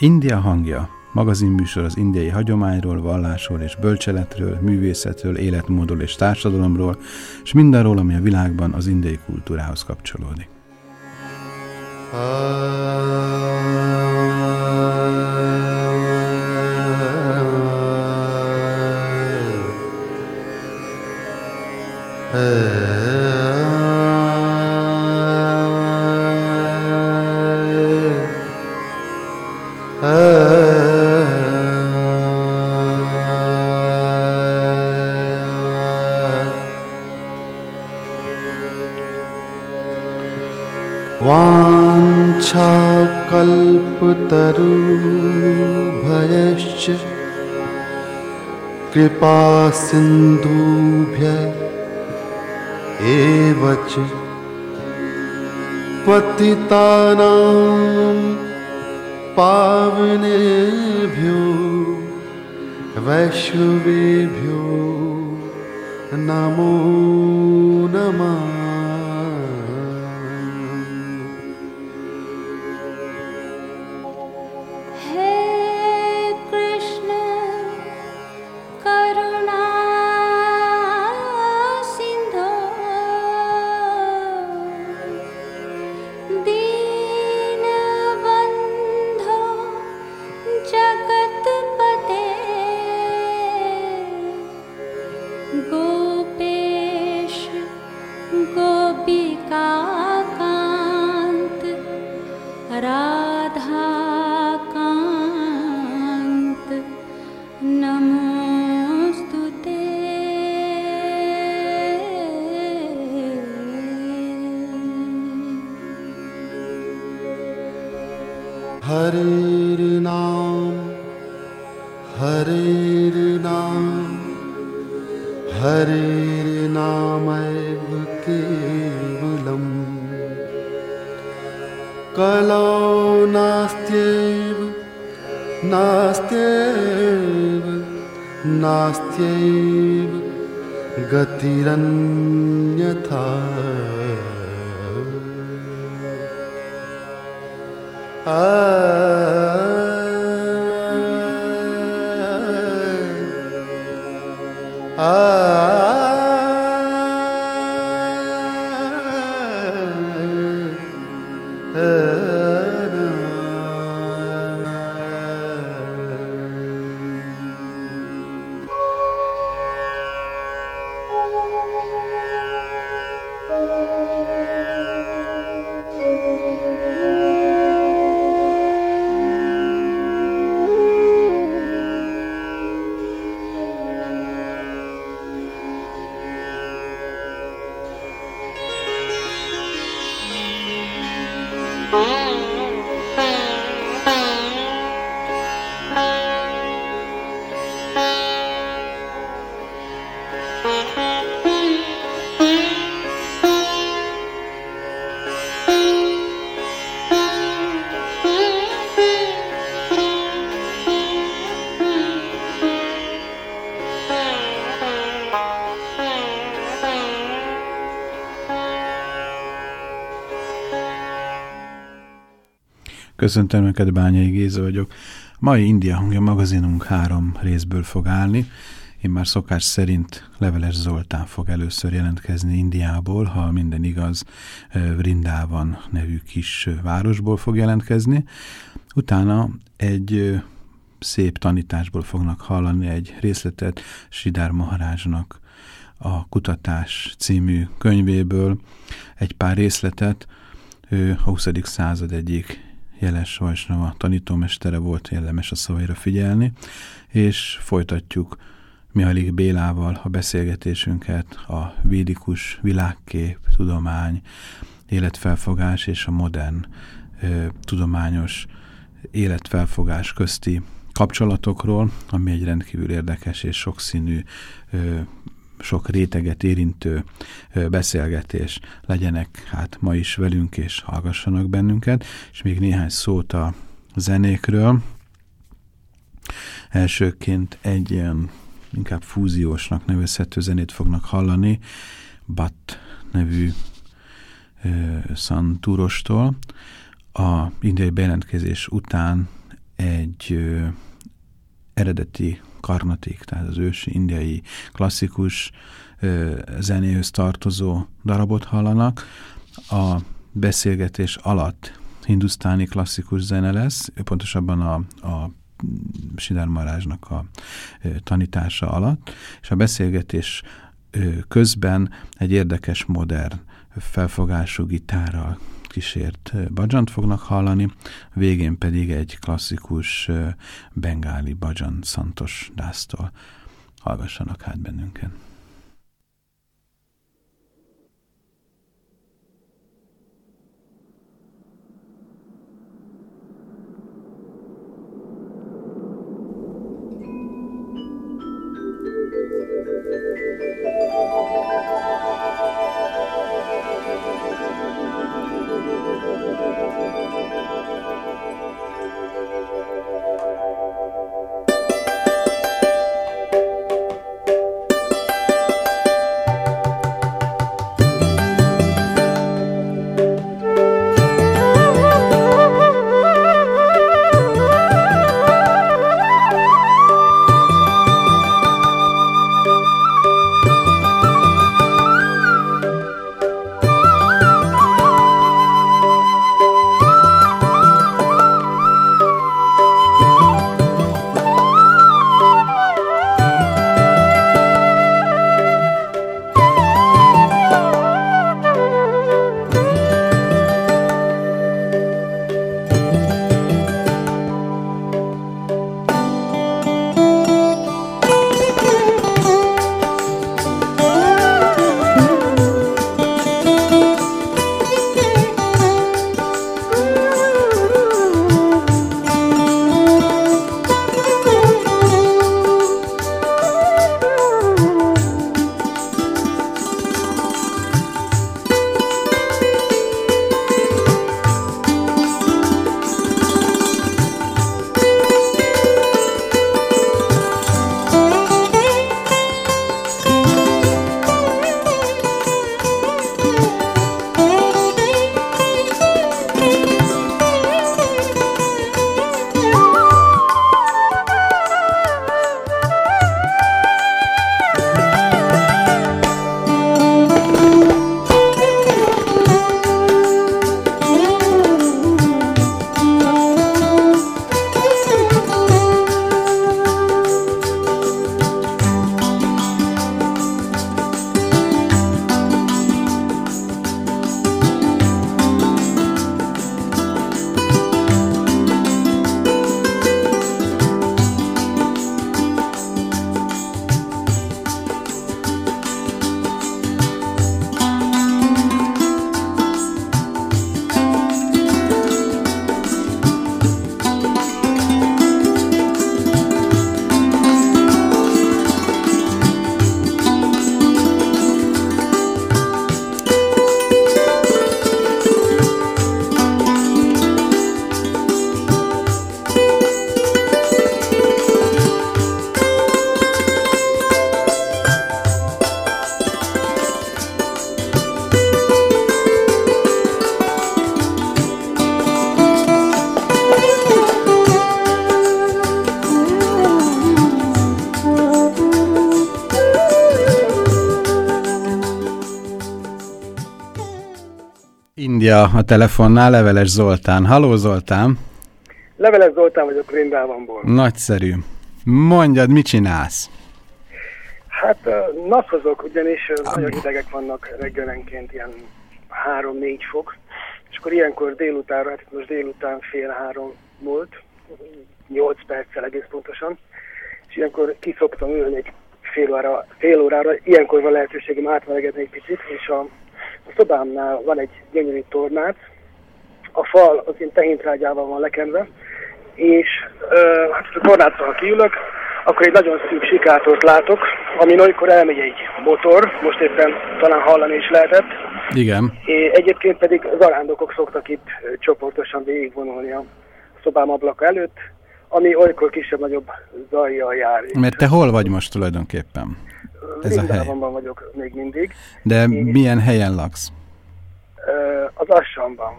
India hangja, magazinműsor az indiai hagyományról, vallásról és bölcseletről, művészetről, életmódról és társadalomról, és mindarról, ami a világban az indiai kultúrához kapcsolódik. Uh... कृपा सिन्धुभ्य एव च पतितानां पावनेभ्यो वैष्णवेभ्यो नमो नमः Köszöntöm Önöket, Bányai Géza vagyok. Mai India hangja magazinunk három részből fog állni. Én már szokás szerint Leveles Zoltán fog először jelentkezni Indiából, ha minden igaz, Vrindában nevű kis városból fog jelentkezni. Utána egy szép tanításból fognak hallani egy részletet Sidár Maharázsnak a Kutatás című könyvéből, egy pár részletet, ő a 20. század egyik Jeles Vajsnava tanítómestere volt, érdemes a szavaira figyelni, és folytatjuk Mihalik Bélával a beszélgetésünket a védikus világkép, tudomány, életfelfogás és a modern ö, tudományos életfelfogás közti kapcsolatokról, ami egy rendkívül érdekes és sokszínű ö, sok réteget érintő beszélgetés legyenek hát ma is velünk, és hallgassanak bennünket, és még néhány szót a zenékről. Elsőként egy ilyen inkább fúziósnak nevezhető zenét fognak hallani, Bat nevű szantúrostól. A indiai bejelentkezés után egy ö, eredeti karnatik, tehát az ősi indiai klasszikus zenéhöz tartozó darabot hallanak. A beszélgetés alatt hindusztáni klasszikus zene lesz, pontosabban a, a Sidár Marázsnak a tanítása alatt, és a beszélgetés közben egy érdekes modern felfogású gitárral kísért bajant fognak hallani, végén pedig egy klasszikus bengáli bajan Santos Dásztól. Hallgassanak hát bennünket. Telefonnál, Leveles Zoltán. Haló Zoltán! Leveles Zoltán vagyok Rindávamból. Nagyszerű. Mondjad, mit csinálsz? Hát napozok, ugyanis ah. nagyon hidegek vannak reggelenként, ilyen 3-4 fok, és akkor ilyenkor délutánra, hát most délután fél három volt, 8 perccel egész pontosan, és ilyenkor kiszoktam ülni egy fél, óra, fél órára, ilyenkor van lehetőségem átmelegedni egy picit, és a a szobámnál van egy gyönyörű tornát, a fal az én tehintrágyával van lekenve, és hát a tornától, ha kiülök, akkor egy nagyon szűk sikátort látok, ami olykor elmegy egy motor, most éppen talán hallani is lehetett. Igen. És egyébként pedig zarándokok szoktak itt csoportosan végigvonulni a szobám ablaka előtt, ami olykor kisebb-nagyobb zajjal jár. Mert te hol vagy most tulajdonképpen? Ez a hely. vagyok még mindig. De és, milyen helyen laksz? Az Assamban,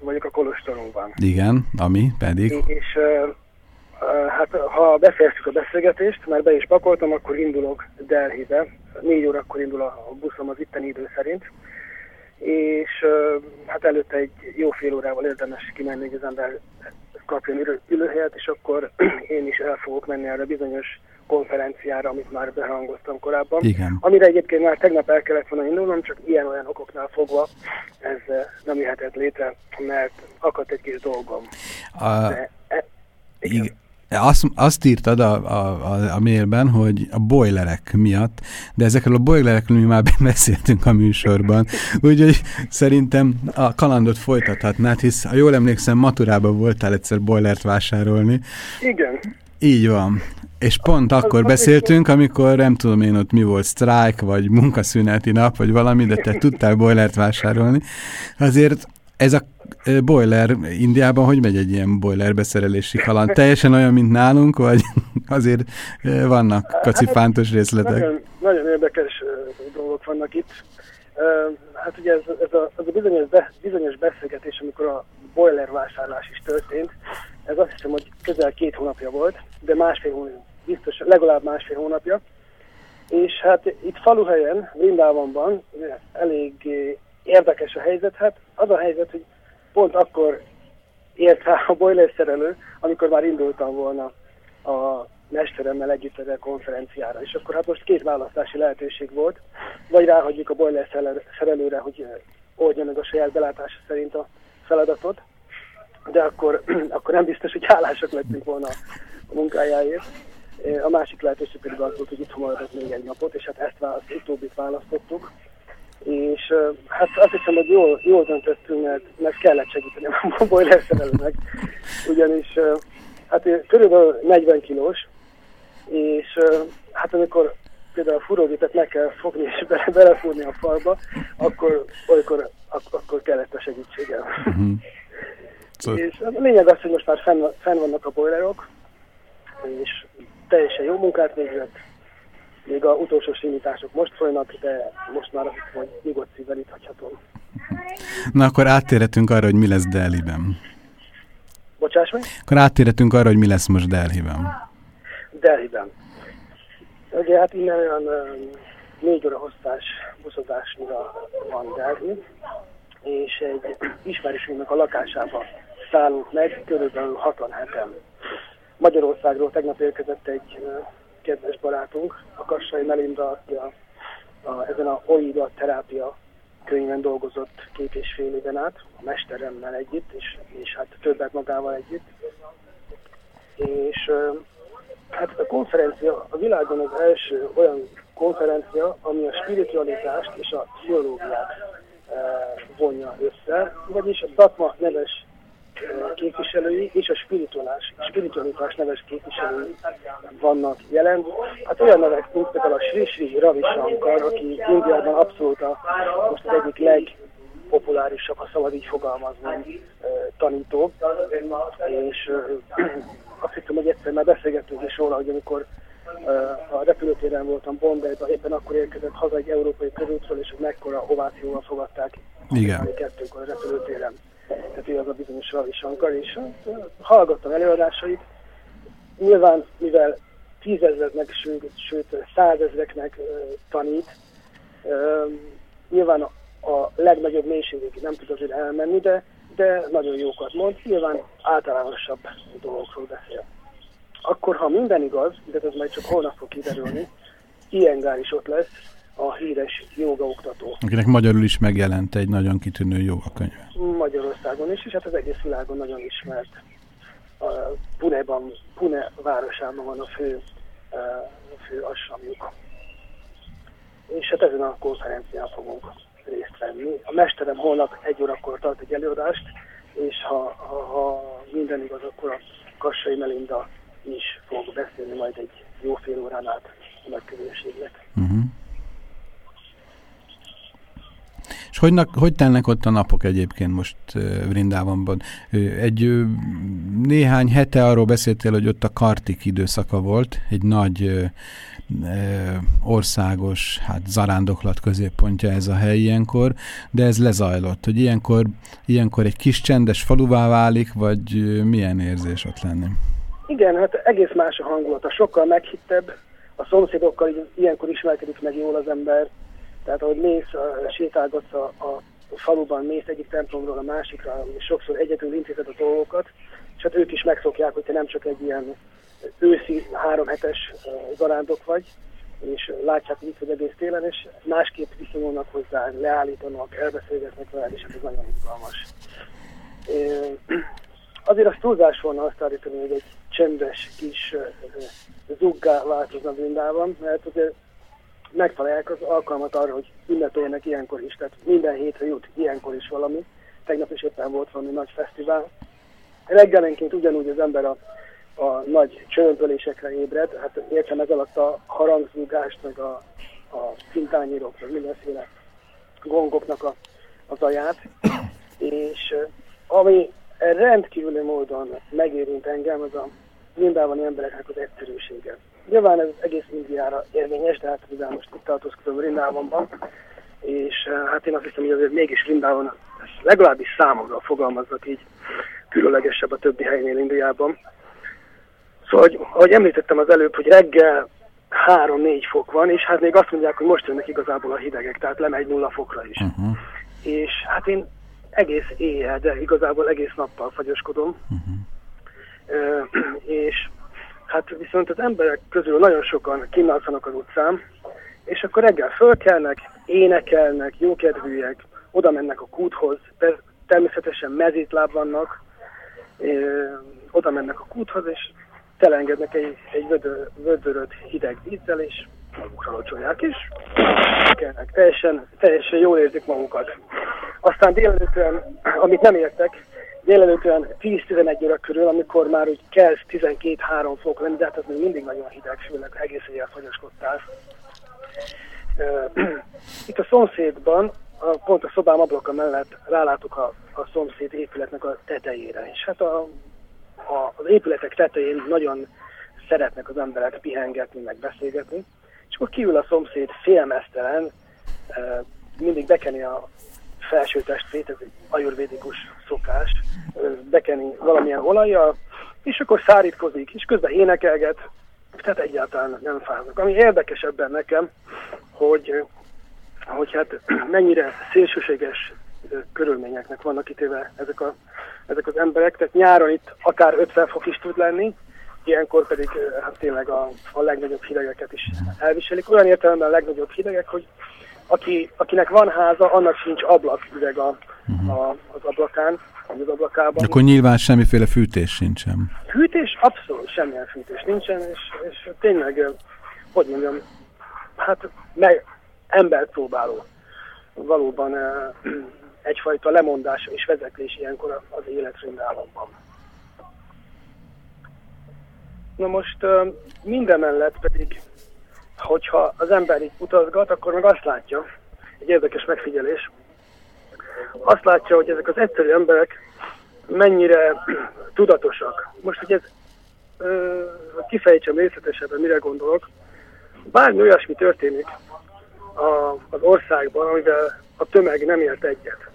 vagyok a Kolostorunkban. Igen, ami pedig? És Hát ha befejeztük a beszélgetést, mert be is pakoltam, akkor indulok Delhibe. Négy órakor indul a buszom az itteni idő szerint. És hát előtte egy jó fél órával érdemes kimenni, hogy az ember kapjon ülőhelyet, és akkor én is el fogok menni erre bizonyos konferenciára, amit már behangoztam korábban. Igen. Amire egyébként már tegnap el kellett volna indulnom, csak ilyen-olyan okoknál fogva ez nem jöhetett létre, mert akadt egy kis dolgom. A... De, e, igen. igen. Azt, azt írtad a, a, a, a mailben, hogy a boilerek miatt, de ezekről a boilerekről mi már beszéltünk a műsorban, úgyhogy szerintem a kalandot folytathatnád, hisz ha jól emlékszem, maturában voltál egyszer boilert vásárolni. Igen. Így van. És pont akkor beszéltünk, amikor nem tudom én ott mi volt, sztrájk, vagy munkaszüneti nap, vagy valami, de te tudtál boilert vásárolni. Azért ez a boiler Indiában, hogy megy egy ilyen boiler beszerelési kaland? Teljesen olyan, mint nálunk, vagy azért vannak hát, kacifántos részletek? Nagyon, nagyon érdekes dolgok vannak itt. Hát ugye ez, ez, a, ez a bizonyos, be, bizonyos beszélgetés, amikor a boiler vásárlás is történt, ez azt hiszem, hogy közel két hónapja volt, de másfél biztos legalább másfél hónapja. És hát itt faluhelyen, Vrindávonban elég érdekes a helyzet. Hát az a helyzet, hogy pont akkor ért rá a boiler szerelő, amikor már indultam volna a mesteremmel együtt a konferenciára. És akkor hát most két választási lehetőség volt, vagy ráhagyjuk a boiler szerelőre, hogy oldja meg a saját belátása szerint a feladatot, de akkor, akkor nem biztos, hogy hálásak lettünk volna a munkájáért. A másik lehetőség pedig az volt, hogy itt maradok még egy napot, és hát ezt választ, utóbbit választottuk és hát azt hiszem, hogy jól, jól döntöttünk, mert, mert kellett segíteni a boiler szerelőnek, ugyanis hát körülbelül 40 kilós, és hát amikor például a furógépet meg kell fogni és bele, belefúrni a falba, akkor olykor ak akkor kellett a segítségem. Uh-huh. So... És a lényeg az, hogy most már fenn, fenn vannak a boilerok, és teljesen jó munkát végzett, még a utolsó simítások most folynak, de most már azt hogy nyugodt szívvel itt hagyhatom. Na akkor áttérhetünk arra, hogy mi lesz Delhi-ben. Bocsáss meg? Akkor áttérhetünk arra, hogy mi lesz most Delhi-ben. Delhi-ben. Ugye hát innen olyan um, négy óra hosszás buszozásra van Delhi, és egy ismerősünknek a lakásába szállunk meg, körülbelül 67-en. Magyarországról tegnap érkezett egy kedves barátunk, a Kassai Melinda, aki a, a, ezen a OIDA terápia könyven dolgozott két és fél éven át, a mesteremmel együtt, és, és hát többet magával együtt. És hát a konferencia a világon az első olyan konferencia, ami a spiritualitást és a pszichológiát vonja össze, vagyis a Szatma neves képviselői és a spiritualitás, spiritualitás neves képviselői vannak jelen. Hát olyan nevek, mint például a Sri Sri Ravi Shankar, aki Indiában abszolút a, most az egyik legpopulárisabb, ha szabad így fogalmazni, tanító. És azt hiszem, hogy egyszer már beszélgettünk is róla, hogy amikor a repülőtéren voltam Bombayban, éppen akkor érkezett haza egy európai körültről, és mekkora ovációval fogadták Igen. kettőkor a repülőtéren tehát ő az a bizonyos Ravi Shankar, és hát, hallgattam előadásait. Nyilván, mivel tízezreknek, sőt, sőt százezreknek tanít, nyilván a, a legnagyobb mélységig nem tud azért elmenni, de, de nagyon jókat mond, nyilván általánosabb dolgokról beszél. Akkor, ha minden igaz, de ez majd csak holnap fog kiderülni, Iengár is ott lesz, a híres oktató. Akinek magyarul is megjelent egy nagyon kitűnő jogakönyv. Magyarországon is, és hát az egész világon nagyon ismert. A Puneban, Pune városában van a fő, a fő asramjuk. És hát ezen a konferencián fogunk részt venni. A mesterem holnap egy órakor tart egy előadást, és ha, ha, ha minden igaz, akkor a Kassai Melinda is fog beszélni majd egy jó fél órán át a nagyközönségnek. Uh-huh. És hogy, hogy telnek ott a napok egyébként most Vrindávonban? Egy néhány hete arról beszéltél, hogy ott a kartik időszaka volt, egy nagy országos hát zarándoklat középpontja ez a hely ilyenkor, de ez lezajlott, hogy ilyenkor, ilyenkor egy kis csendes faluvá válik, vagy milyen érzés ott lenni? Igen, hát egész más a hangulata, sokkal meghittebb, a szomszédokkal ilyenkor ismerkedik meg jól az ember, tehát ahogy mész, sétálgatsz a, a faluban, mész egyik templomról a másikra, sokszor egyedül intézed a dolgokat, és hát ők is megszokják, hogy te nem csak egy ilyen őszi, három hetes zarándok vagy, és látják, hogy itt vagy egész télen, és másképp viszonyulnak hozzá, leállítanak, elbeszélgetnek veled, és hát ez nagyon izgalmas. Azért az túlzás volna azt állítani, hogy egy csendes kis zuggá változna Brindában, mert azért megtalálják az alkalmat arra, hogy ünnepeljenek ilyenkor is, tehát minden hétre jut ilyenkor is valami. Tegnap is éppen volt valami nagy fesztivál. Reggelenként ugyanúgy az ember a, a nagy csörömpölésekre ébred, hát értem ez alatt a harangzúgást, meg a, a szintányírok, meg mindenféle gongoknak a, a zaját, és ami rendkívüli módon megérint engem, az a mindában embereknek az egyszerűsége. Nyilván ez egész Indiára érvényes, de hát mivel most itt tartózkodom Rindávonban, és eh, hát én azt hiszem, hogy azért mégis Rindávon legalábbis számomra fogalmaznak így különlegesebb a többi helynél Indiában. Szóval, hogy, ahogy említettem az előbb, hogy reggel 3-4 fok van, és hát még azt mondják, hogy most jönnek igazából a hidegek, tehát lemegy nulla fokra is. Uh-huh. És hát én egész éjjel, de igazából egész nappal fagyoskodom. Uh, és hát viszont az emberek közül nagyon sokan kínálszanak az utcán, és akkor reggel fölkelnek, énekelnek, jókedvűek, oda mennek a kúthoz, természetesen mezítláb vannak, oda mennek a kúthoz, és telengednek egy, egy vödör, vödöröt hideg vízzel, és magukra locsolják, kelnek. Teljesen, teljesen jól érzik magukat. Aztán délelőttön, amit nem értek, délelőtt olyan 10-11 óra körül, amikor már úgy kezd 12-3 fok lenni, de hát az még mindig nagyon hideg, főleg egész éjjel fagyoskodtál. Itt a szomszédban, a, pont a szobám ablaka mellett rálátok a, a szomszéd épületnek a tetejére, és hát a, a, az épületek tetején nagyon szeretnek az emberek pihengetni, meg beszélgetni, és akkor kiül a szomszéd félmeztelen, mindig bekeni a felső testét, ez egy ajurvédikus szokás, bekeni valamilyen olajjal, és akkor szárítkozik, és közben énekelget, tehát egyáltalán nem fáznak. Ami érdekesebben nekem, hogy, hogy hát mennyire szélsőséges körülményeknek vannak kitéve ezek, a, ezek az emberek, tehát nyáron itt akár 50 fok is tud lenni, ilyenkor pedig hát tényleg a, a legnagyobb hidegeket is elviselik. Olyan értelemben a legnagyobb hidegek, hogy aki, akinek van háza, annak sincs üveg a, uh-huh. a, az ablakán, az ablakában. Akkor nyilván semmiféle fűtés sincsen. Fűtés? Abszolút semmilyen fűtés nincsen, és, és tényleg, hogy mondjam, hát meg embert próbáló. Valóban egyfajta lemondás és vezetés ilyenkor az életrendállamban. Na most minden mellett pedig hogyha az ember így utazgat, akkor meg azt látja, egy érdekes megfigyelés, azt látja, hogy ezek az egyszerű emberek mennyire tudatosak. Most, hogy ez ö, kifejtsem részletesebben, mire gondolok, bármi olyasmi történik a, az országban, amivel a tömeg nem ért egyet.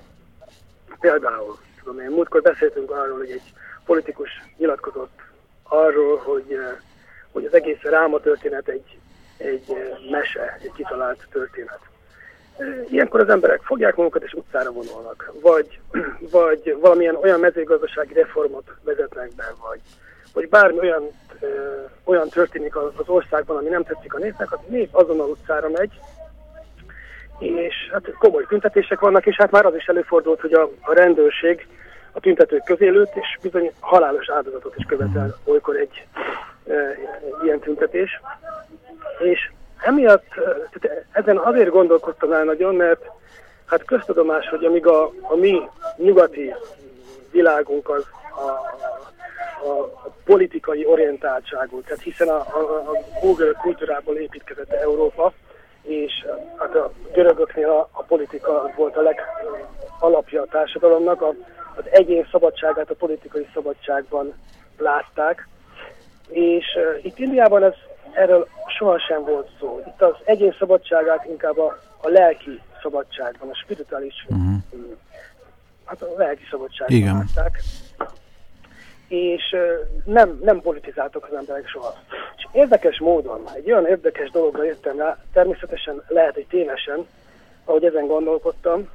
Például, tudom én, múltkor beszéltünk arról, hogy egy politikus nyilatkozott arról, hogy, hogy az egész ráma történet egy egy mese, egy kitalált történet. Ilyenkor az emberek fogják magukat és utcára vonulnak, vagy, vagy valamilyen olyan mezőgazdasági reformot vezetnek be, vagy, vagy bármi olyan, ö, olyan történik az, az országban, ami nem tetszik a népnek, az nép azonnal utcára megy, és hát komoly tüntetések vannak, és hát már az is előfordult, hogy a, a rendőrség a tüntetők közé lőtt, és bizony halálos áldozatot is követel olykor egy e, ilyen tüntetés. És emiatt tehát ezen azért gondolkodtam el nagyon, mert hát köztudomás, hogy amíg a, a mi nyugati világunk az a, a, a politikai orientáltságú, tehát hiszen a, a, a Google kultúrából építkezett Európa, és hát a görögöknél a, a politika volt a legalapja a társadalomnak, a, az egyén szabadságát a politikai szabadságban látták, és uh, itt Indiában ez erről sohasem volt szó. Itt az egyén szabadságát inkább a, a lelki szabadságban, a spirituális, uh-huh. hát a lelki szabadságban Igen. látták. és nem, nem politizáltak az emberek soha. És érdekes módon, egy olyan érdekes dologra jöttem rá, természetesen lehet, hogy tévesen, ahogy ezen gondolkodtam,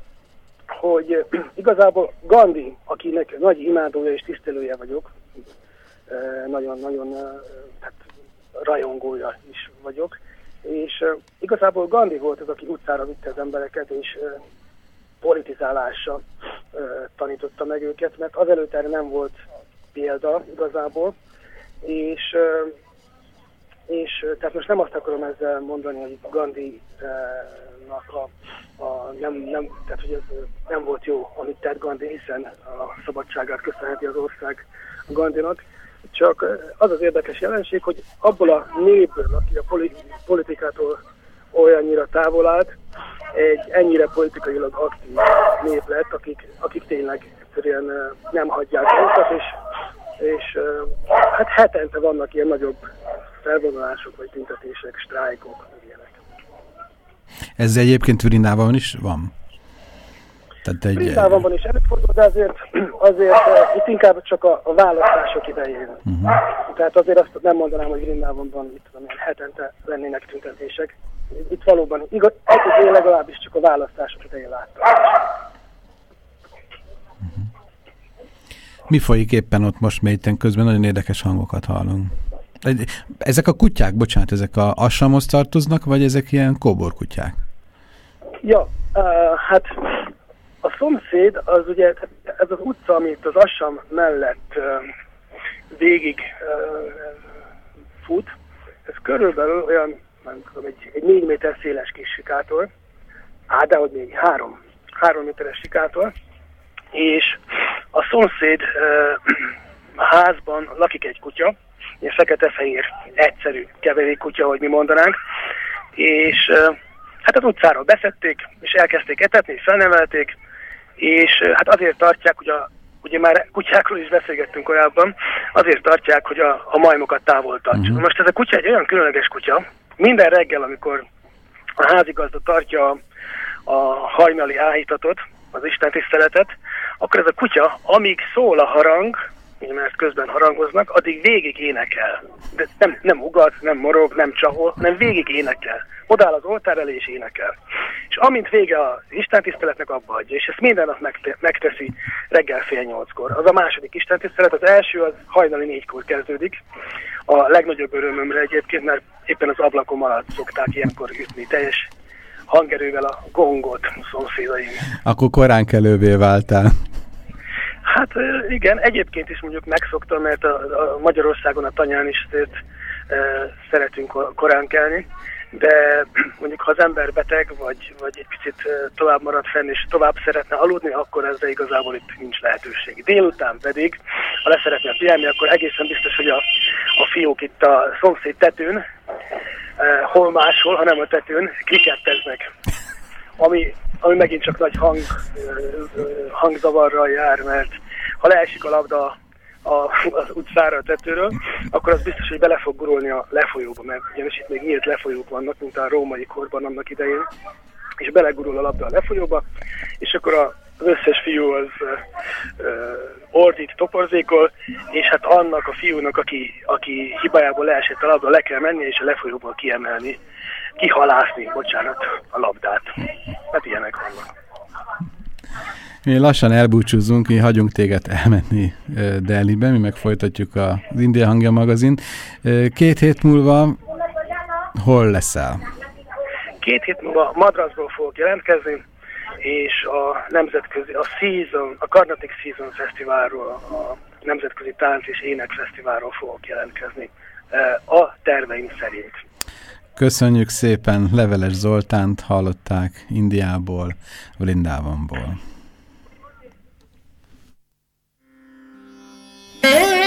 hogy igazából Gandhi, akinek nagy imádója és tisztelője vagyok, nagyon-nagyon hát, rajongója is vagyok, és igazából Gandhi volt az, aki utcára vitte az embereket, és politizálásra tanította meg őket, mert azelőtt erre nem volt példa igazából, és, és tehát most nem azt akarom ezzel mondani, hogy Gandhi-nak a, a nem, nem, tehát, hogy ez nem volt jó, amit tett Gandhi, hiszen a szabadságát köszönheti az ország Gandinak, csak az az érdekes jelenség, hogy abból a népből, aki a politikától olyannyira távol állt, egy ennyire politikailag aktív nép lett, akik, akik tényleg egyszerűen nem hagyják őket, és, és hát hetente vannak ilyen nagyobb felvonulások, vagy tüntetések, sztrájkok, ilyenek. Ez egyébként Vrindában is van? Tehát egy... Vrindában van is előfordul, de azért, azért uh, itt inkább csak a, a választások idején. Uh-huh. Tehát azért azt nem mondanám, hogy Vrindában van, itt van, hetente lennének tüntetések. Itt valóban, igaz, én legalábbis csak a választások idején láttam. Mi folyik éppen ott most mélyten közben? Nagyon érdekes hangokat hallunk. Ezek a kutyák, bocsánat, ezek a Assamhoz tartoznak, vagy ezek ilyen kóborkutyák? Ja, uh, hát a szomszéd az ugye, ez az utca, amit az Assam mellett végig fut, ez körülbelül olyan, nem tudom, egy, egy négy méter széles kis sikátor, hát de hogy még három, három méteres sikátor, és a szomszéd házban lakik egy kutya, ilyen fekete-fehér, egyszerű keverékkutya, hogy mi mondanánk, és hát az utcáról beszedték, és elkezdték etetni, felnevelték, és hát azért tartják, hogy a, ugye már kutyákról is beszélgettünk korábban, azért tartják, hogy a, a majmokat távol tartsa. Uh-huh. Most ez a kutya egy olyan különleges kutya, minden reggel, amikor a házigazda tartja a, a hajnali áhítatot, az Isten tiszteletet, akkor ez a kutya, amíg szól a harang, mert közben harangoznak, addig végig énekel. De nem, nem ugat, nem morog, nem csahol, hanem végig énekel. Odáll az oltár elé és énekel. És amint vége az Isten tiszteletnek abba adja, és ezt minden nap megteszi reggel fél nyolckor. Az a második Isten tisztelet, az első az hajnali négykor kezdődik. A legnagyobb örömömre egyébként, mert éppen az ablakom alatt szokták ilyenkor ütni teljes hangerővel a gongot szomszédaim. Akkor korán kelővé váltál. Hát igen, egyébként is mondjuk megszoktam, mert a, a Magyarországon a tanyán is e, szeretünk korán kelni, de mondjuk ha az ember beteg, vagy, vagy egy picit tovább marad fenn, és tovább szeretne aludni, akkor ezzel igazából itt nincs lehetőség. Délután pedig, ha leszeretne pihenni, akkor egészen biztos, hogy a, a fiók itt a szomszéd tetőn Eh, hol máshol, hanem a tetőn kriketteznek. Ami, ami megint csak nagy hang, eh, hangzavarral jár, mert ha leesik a labda a, az utcára a tetőről, akkor az biztos, hogy bele fog gurulni a lefolyóba, mert ugyanis itt még nyílt lefolyók vannak, mint a római korban annak idején, és belegurul a labda a lefolyóba, és akkor a az összes fiú az uh, ordít, toporzékol, és hát annak a fiúnak, aki, aki hibájából leesett a labda, le kell menni, és a lefolyóból kiemelni, kihalászni, bocsánat, a labdát. Hát ilyenek vannak. Mi lassan elbúcsúzunk, mi hagyunk téged elmenni Delhibe, mi meg folytatjuk az India Hangja magazin. Két hét múlva hol leszel? Két hét múlva Madrasból fogok jelentkezni, és a nemzetközi, a Season, a Carnatic Season Fesztiválról, a Nemzetközi Tánc és Ének Fesztiválról fogok jelentkezni a terveim szerint. Köszönjük szépen, Leveles Zoltánt hallották Indiából, Vrindávamból. Hey!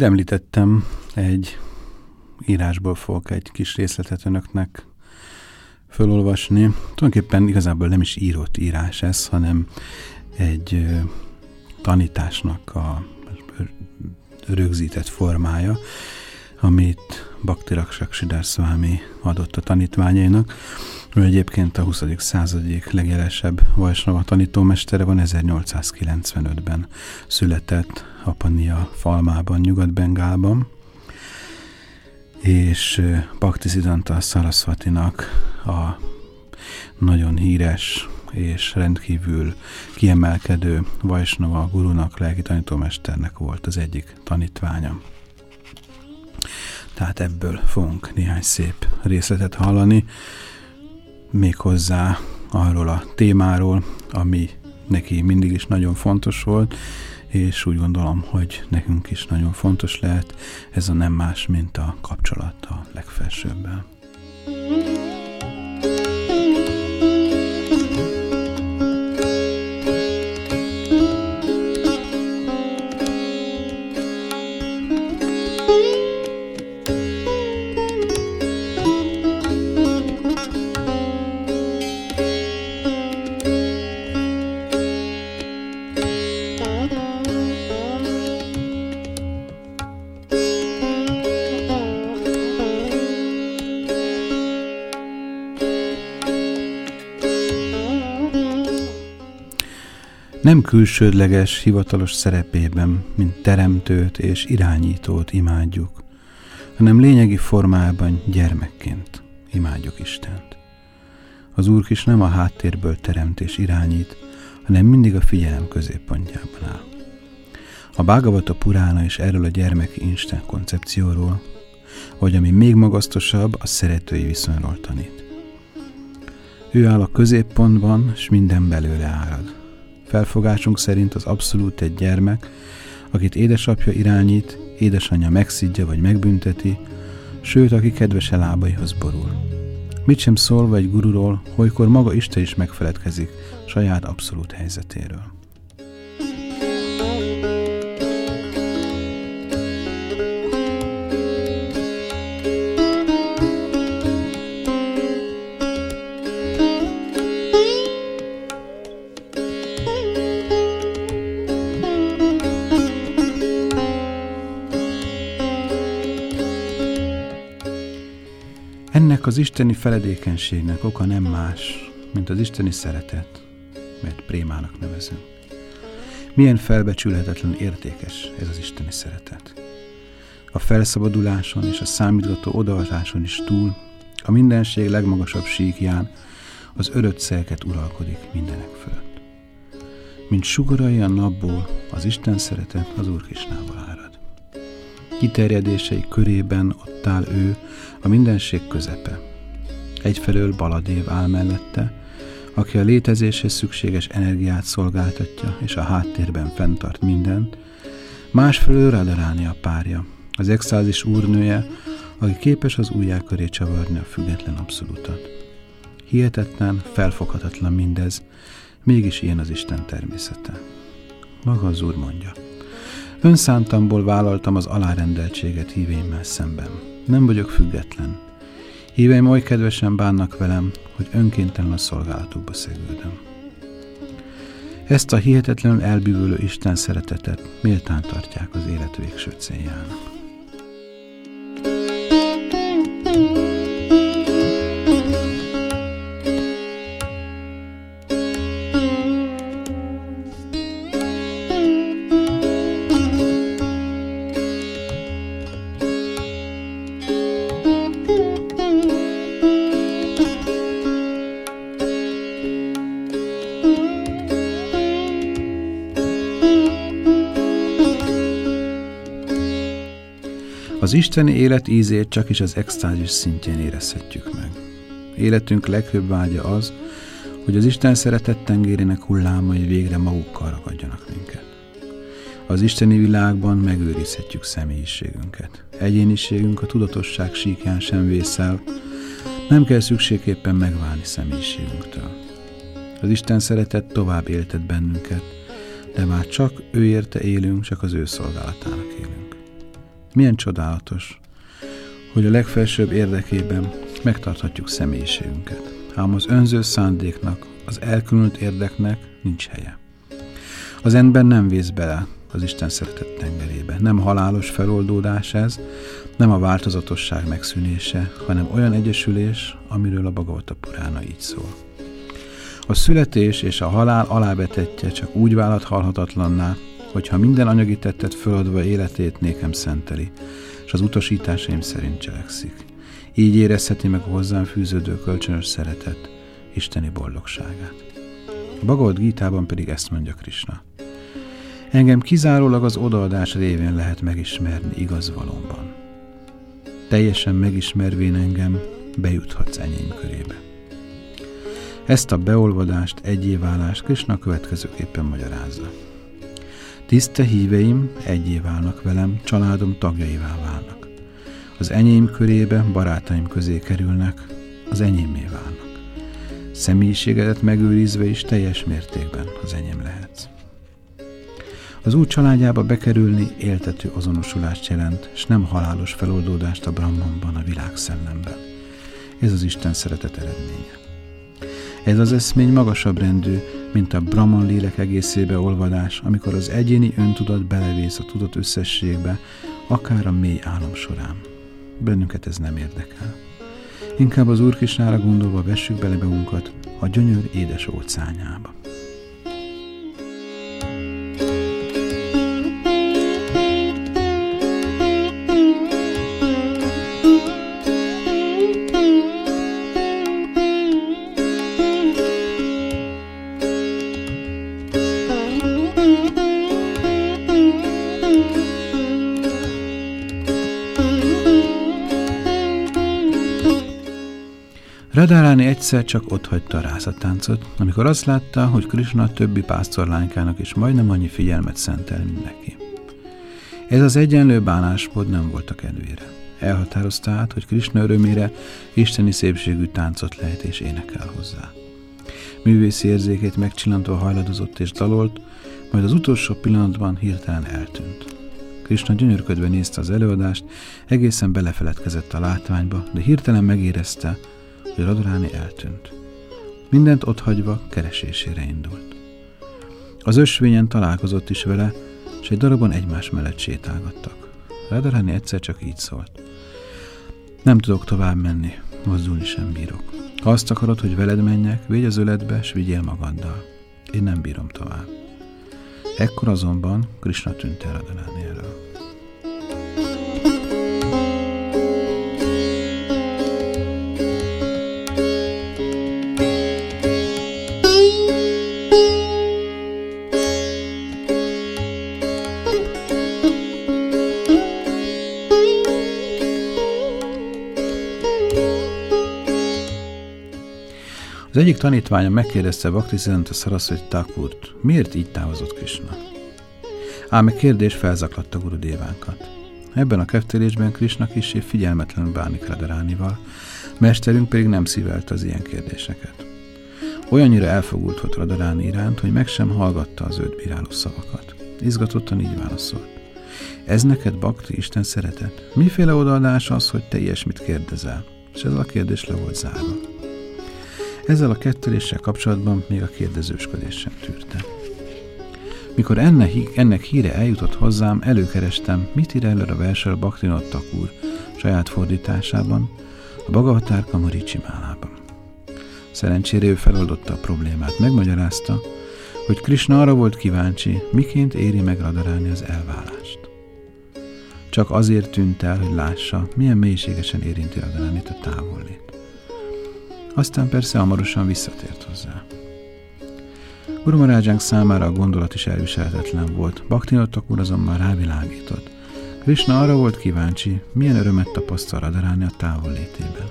Mint említettem, egy írásból fogok egy kis részletet önöknek fölolvasni. Tulajdonképpen igazából nem is írott írás ez, hanem egy tanításnak a rögzített formája, amit Bhakti Rakshak Swami adott a tanítványainak. Ő egyébként a 20. század egyik legjelesebb Vajsnava tanítómestere van, 1895-ben született Apania falmában, Nyugat-Bengálban, és Bhaktisiddhanta Sarasvatinak a nagyon híres és rendkívül kiemelkedő Vajsnava gurunak, lelki tanítómesternek volt az egyik tanítványa. Tehát ebből fogunk néhány szép részletet hallani, méghozzá arról a témáról, ami neki mindig is nagyon fontos volt, és úgy gondolom, hogy nekünk is nagyon fontos lehet, ez a nem más, mint a kapcsolat a legfelsőbbel. Nem külsődleges, hivatalos szerepében, mint teremtőt és irányítót imádjuk, hanem lényegi formában gyermekként imádjuk Istent. Az Úr is nem a háttérből teremt és irányít, hanem mindig a figyelem középpontjában áll. A Bhagavata Purána is erről a gyermeki Isten koncepcióról, vagy ami még magasztosabb, a szeretői viszonyról tanít. Ő áll a középpontban, és minden belőle árad. Felfogásunk szerint az abszolút egy gyermek, akit édesapja irányít, édesanyja megszidja vagy megbünteti, sőt, aki kedvese lábaihoz borul. Mit sem szólva egy gururól, olykor maga Isten is megfeledkezik saját abszolút helyzetéről. Az isteni feledékenységnek oka nem más, mint az isteni szeretet, mert prémának nevezünk. Milyen felbecsülhetetlen értékes ez az isteni szeretet. A felszabaduláson és a számítgató odaadáson is túl, a mindenség legmagasabb síkján az örött szelket uralkodik mindenek fölött. Mint sugarai a napból, az Isten szeretet az Úr Kisnával árad. Kiterjedései körében ott áll ő, a mindenség közepe. Egyfelől Baladév áll mellette, aki a létezéshez szükséges energiát szolgáltatja, és a háttérben fenntart mindent, másfelől Radaráni a párja, az extázis úrnője, aki képes az ujjá csavarni a független abszolútat. Hihetetlen, felfoghatatlan mindez, mégis ilyen az Isten természete. Maga az Úr mondja. Önszántamból vállaltam az alárendeltséget híveimmel szemben. Nem vagyok független. Híveim oly kedvesen bánnak velem, hogy önkéntelen a szolgálatukba szegődöm. Ezt a hihetetlenül elbűvölő Isten szeretetet méltán tartják az élet végső céljának. Az isteni élet ízét csak is az extázis szintjén érezhetjük meg. Életünk leghőbb vágya az, hogy az Isten szeretett tengérének hullámai végre magukkal ragadjanak minket. Az isteni világban megőrizhetjük személyiségünket. Egyéniségünk a tudatosság síkján sem vészel, nem kell szükségképpen megválni személyiségünktől. Az Isten szeretet tovább éltet bennünket, de már csak ő érte élünk, csak az ő szolgálatának élünk. Milyen csodálatos, hogy a legfelsőbb érdekében megtarthatjuk személyiségünket. Ám az önző szándéknak, az elkülönült érdeknek nincs helye. Az ember nem vész bele az Isten szeretett tengerébe. Nem halálos feloldódás ez, nem a változatosság megszűnése, hanem olyan egyesülés, amiről a Bhagavata Purána így szól. A születés és a halál alávetetje csak úgy vált halhatatlanná, hogyha minden anyagi tettet föladva életét nékem szenteli, és az utasításaim szerint cselekszik. Így érezheti meg a hozzám fűződő kölcsönös szeretet, isteni boldogságát. A Bhagavad Gítában pedig ezt mondja Krishna. Engem kizárólag az odaadás révén lehet megismerni igaz valóban. Teljesen megismervén engem bejuthatsz enyém körébe. Ezt a beolvadást, egyéválást Krishna következőképpen magyarázza. Tiszte híveim egyé válnak velem, családom tagjaivá válnak. Az enyém körébe, barátaim közé kerülnek, az enyémé válnak. Személyiségedet megőrizve is teljes mértékben az enyém lehetsz. Az úr családjába bekerülni éltető azonosulást jelent, és nem halálos feloldódást a Brahmanban, a világszellemben. Ez az Isten szeretet eredménye. Ez az eszmény magasabb rendű, mint a Brahman lélek egészébe olvadás, amikor az egyéni öntudat belevész a tudat összességbe, akár a mély álom során. Bennünket ez nem érdekel. Inkább az Úr Kisnára gondolva vessük bele magunkat a gyönyör édes óceánjába. Radharani egyszer csak otthagyta a rázatáncot, amikor azt látta, hogy Krishna többi pásztorlánykának is majdnem annyi figyelmet szentel, mint neki. Ez az egyenlő bánásmód nem volt a kedvére. Elhatározta át, hogy Krishna örömére isteni szépségű táncot lehet és énekel hozzá. Művészi érzékét megcsillantva hajladozott és dalolt, majd az utolsó pillanatban hirtelen eltűnt. Krishna gyönyörködve nézte az előadást, egészen belefeledkezett a látványba, de hirtelen megérezte, hogy Radorani eltűnt. Mindent otthagyva keresésére indult. Az ösvényen találkozott is vele, és egy darabon egymás mellett sétálgattak. Radorani egyszer csak így szólt. Nem tudok tovább menni, mozdulni sem bírok. Ha azt akarod, hogy veled menjek, végy az öletbe, s vigyél magaddal. Én nem bírom tovább. Ekkor azonban Krishna tűnt el Radorani elől. Egyik tanítványa megkérdezte Bhaktivedanta Saraswati Thakurt, miért így távozott Krishna. Ám egy kérdés felzaklatta Guru Dévánkat. Ebben a kettélésben Krishna kisé figyelmetlenül bánik Radharánival, mesterünk pedig nem szívelte az ilyen kérdéseket. Olyannyira elfogult volt Radharáni iránt, hogy meg sem hallgatta az őt bíráló szavakat. Izgatottan így válaszolt. Ez neked Bakti Isten szeretet? Miféle odaadás az, hogy te ilyesmit kérdezel? És ez a kérdés le volt zárva. Ezzel a ketteléssel kapcsolatban még a kérdezősködés sem tűrte. Mikor ennek, ennek híre eljutott hozzám, előkerestem, mit ír előre a versel Baktinottak úr saját fordításában, a Bagavatár Kamarici málában. Szerencsére ő feloldotta a problémát, megmagyarázta, hogy Krishna arra volt kíváncsi, miként éri meg radarálni az elválást. Csak azért tűnt el, hogy lássa, milyen mélységesen érinti Radaránit a távollét. Aztán persze hamarosan visszatért hozzá. Guru számára a gondolat is elviselhetetlen volt, Bhaktinottak úr azonban rávilágított. Krishna arra volt kíváncsi, milyen örömet tapasztal Radharani a távol létében.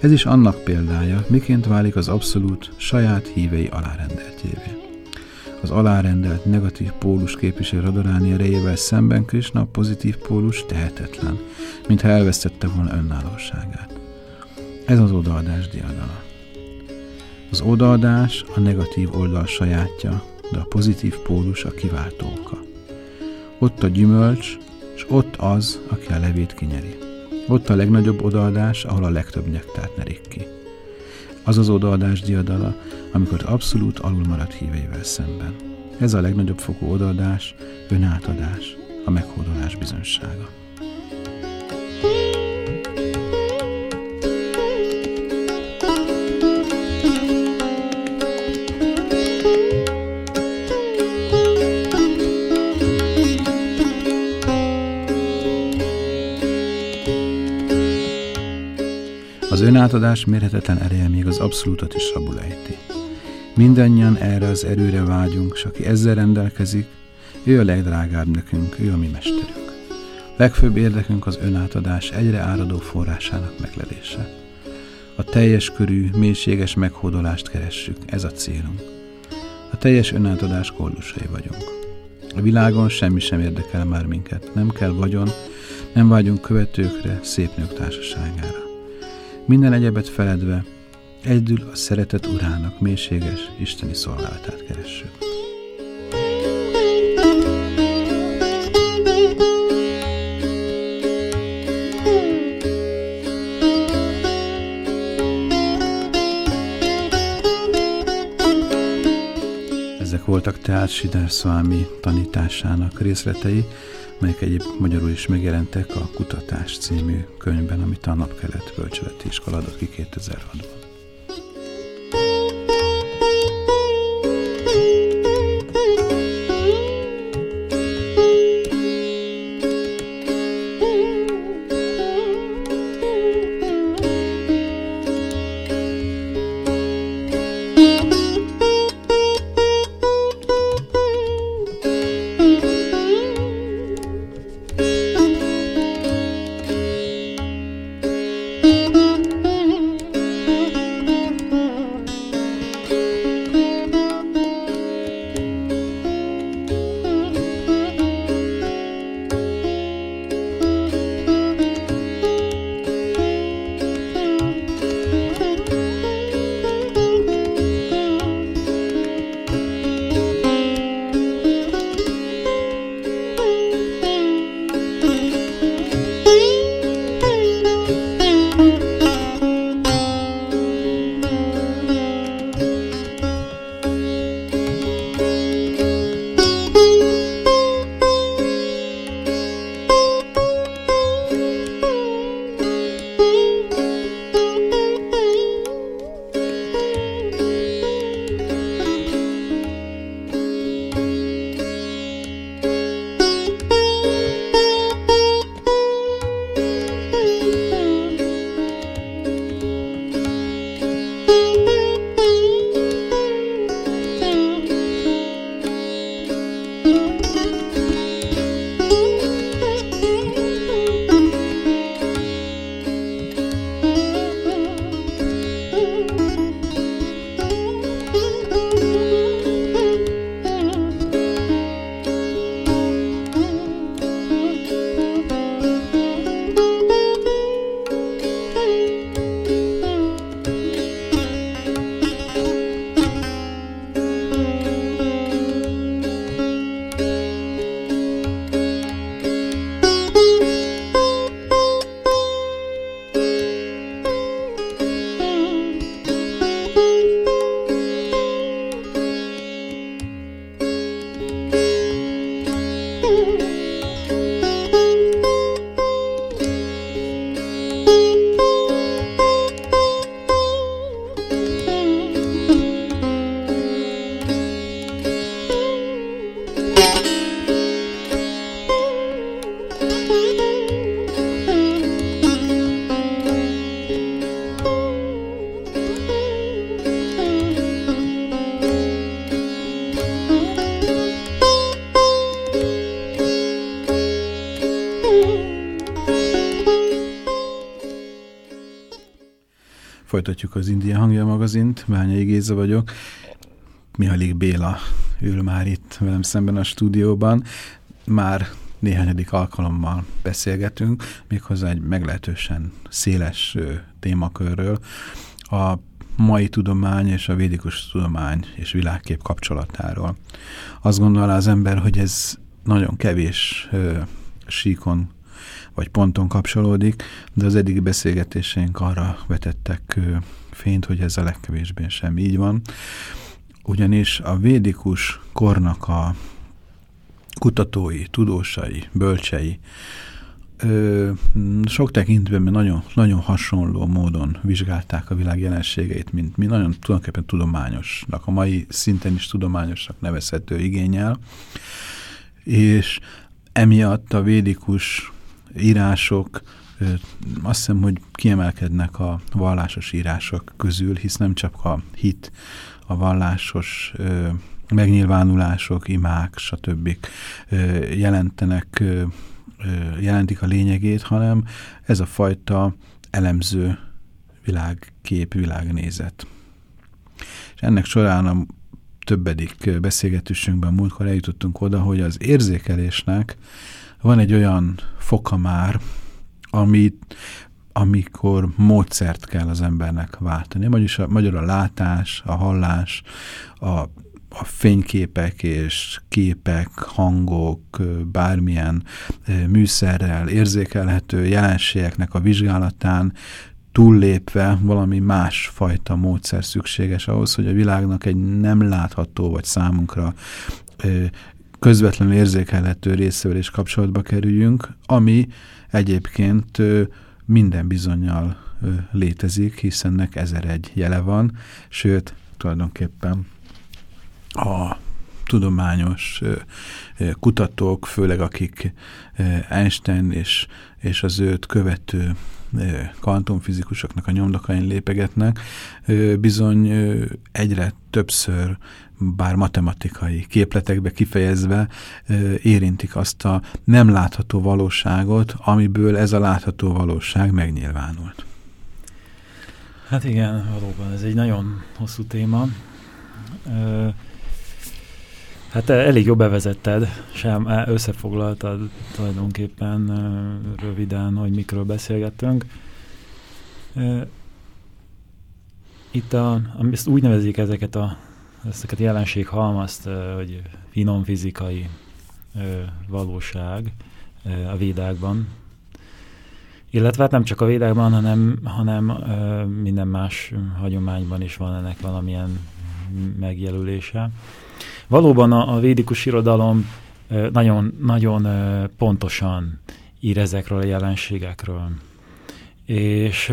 Ez is annak példája, miként válik az abszolút saját hívei alárendeltjévé. Az alárendelt negatív pólus képvisel Radharani erejével szemben Krishna a pozitív pólus tehetetlen, mintha elvesztette volna önállóságát. Ez az odaadás diadala. Az odaadás a negatív oldal sajátja, de a pozitív pólus a kiváltó oka. Ott a gyümölcs, és ott az, aki a levét kinyeri. Ott a legnagyobb odaadás, ahol a legtöbb nektárt nerik ki. Az az odaadás diadala, amikor abszolút alul maradt híveivel szemben. Ez a legnagyobb fokú odaadás, önátadás, a meghódolás bizonsága. Az önátadás mérhetetlen ereje még az abszolútot is rabul ejti. Mindannyian erre az erőre vágyunk, és aki ezzel rendelkezik, ő a legdrágább nekünk, ő a mi mesterünk. Legfőbb érdekünk az önátadás egyre áradó forrásának meglelése. A teljes körű, mélységes meghódolást keressük, ez a célunk. A teljes önátadás koldusai vagyunk. A világon semmi sem érdekel már minket, nem kell vagyon, nem vágyunk követőkre, szép nők társaságára. Minden egyebet feledve, egyedül a szeretet urának mélységes isteni szolgálatát keressük. Ezek voltak tehát Siddhar Swami tanításának részletei, melyek egyéb magyarul is megjelentek a Kutatás című könyvben, amit a Napkelet Bölcseleti Iskola adott ki 2006-ban. Folytatjuk az India Hangja magazint, Bányai Géza vagyok. Mihalik Béla ül már itt velem szemben a stúdióban. Már néhányadik alkalommal beszélgetünk, méghozzá egy meglehetősen széles témakörről. A mai tudomány és a védikus tudomány és világkép kapcsolatáról. Azt gondolná az ember, hogy ez nagyon kevés síkon vagy ponton kapcsolódik, de az eddigi beszélgetéseink arra vetettek fényt, hogy ez a legkevésbé sem így van. Ugyanis a védikus kornak a kutatói, tudósai, bölcsei ö, sok tekintetben nagyon, nagyon hasonló módon vizsgálták a világ jelenségeit, mint mi nagyon tulajdonképpen tudományosnak, a mai szinten is tudományosnak nevezhető igényel, és emiatt a védikus írások azt hiszem, hogy kiemelkednek a vallásos írások közül, hisz nem csak a hit, a vallásos megnyilvánulások, imák, stb. jelentenek, jelentik a lényegét, hanem ez a fajta elemző világkép, világnézet. És ennek során a többedik beszélgetésünkben múltkor eljutottunk oda, hogy az érzékelésnek van egy olyan foka már, amit, amikor módszert kell az embernek váltani. Vagyis a, magyar a látás, a hallás, a a fényképek és képek, hangok, bármilyen műszerrel érzékelhető jelenségeknek a vizsgálatán túllépve valami más fajta módszer szükséges ahhoz, hogy a világnak egy nem látható vagy számunkra közvetlenül érzékelhető részével is kapcsolatba kerüljünk, ami egyébként minden bizonyal létezik, hiszen ennek ezer egy jele van, sőt, tulajdonképpen a tudományos kutatók, főleg akik Einstein és, és az őt követő kvantumfizikusoknak a nyomdokain lépegetnek, bizony egyre többször, bár matematikai képletekbe kifejezve érintik azt a nem látható valóságot, amiből ez a látható valóság megnyilvánult. Hát igen, valóban ez egy nagyon hosszú téma. Hát elég jobb bevezetted, sem összefoglaltad tulajdonképpen röviden, hogy mikről beszélgettünk. Itt a, ezt úgy nevezik ezeket a, ezeket jelenség halmazt, hogy finom fizikai valóság a védákban. Illetve hát nem csak a védákban, hanem, hanem minden más hagyományban is van ennek valamilyen megjelölése. Valóban a, a védikus irodalom nagyon, nagyon pontosan ír ezekről a jelenségekről. És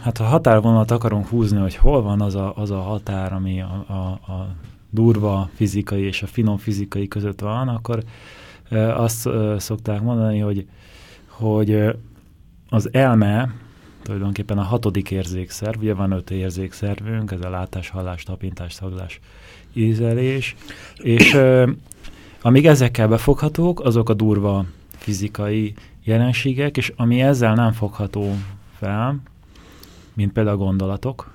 hát ha határvonalat akarunk húzni, hogy hol van az a, az a határ, ami a, a, a durva fizikai és a finom fizikai között van, akkor azt szokták mondani, hogy, hogy az elme, tulajdonképpen a hatodik érzékszerv, ugye van öt érzékszervünk, ez a látás, hallás, tapintás, szaglás, ízelés, és amíg ezekkel befoghatók, azok a durva fizikai jelenségek, és ami ezzel nem fogható fel, mint például a gondolatok,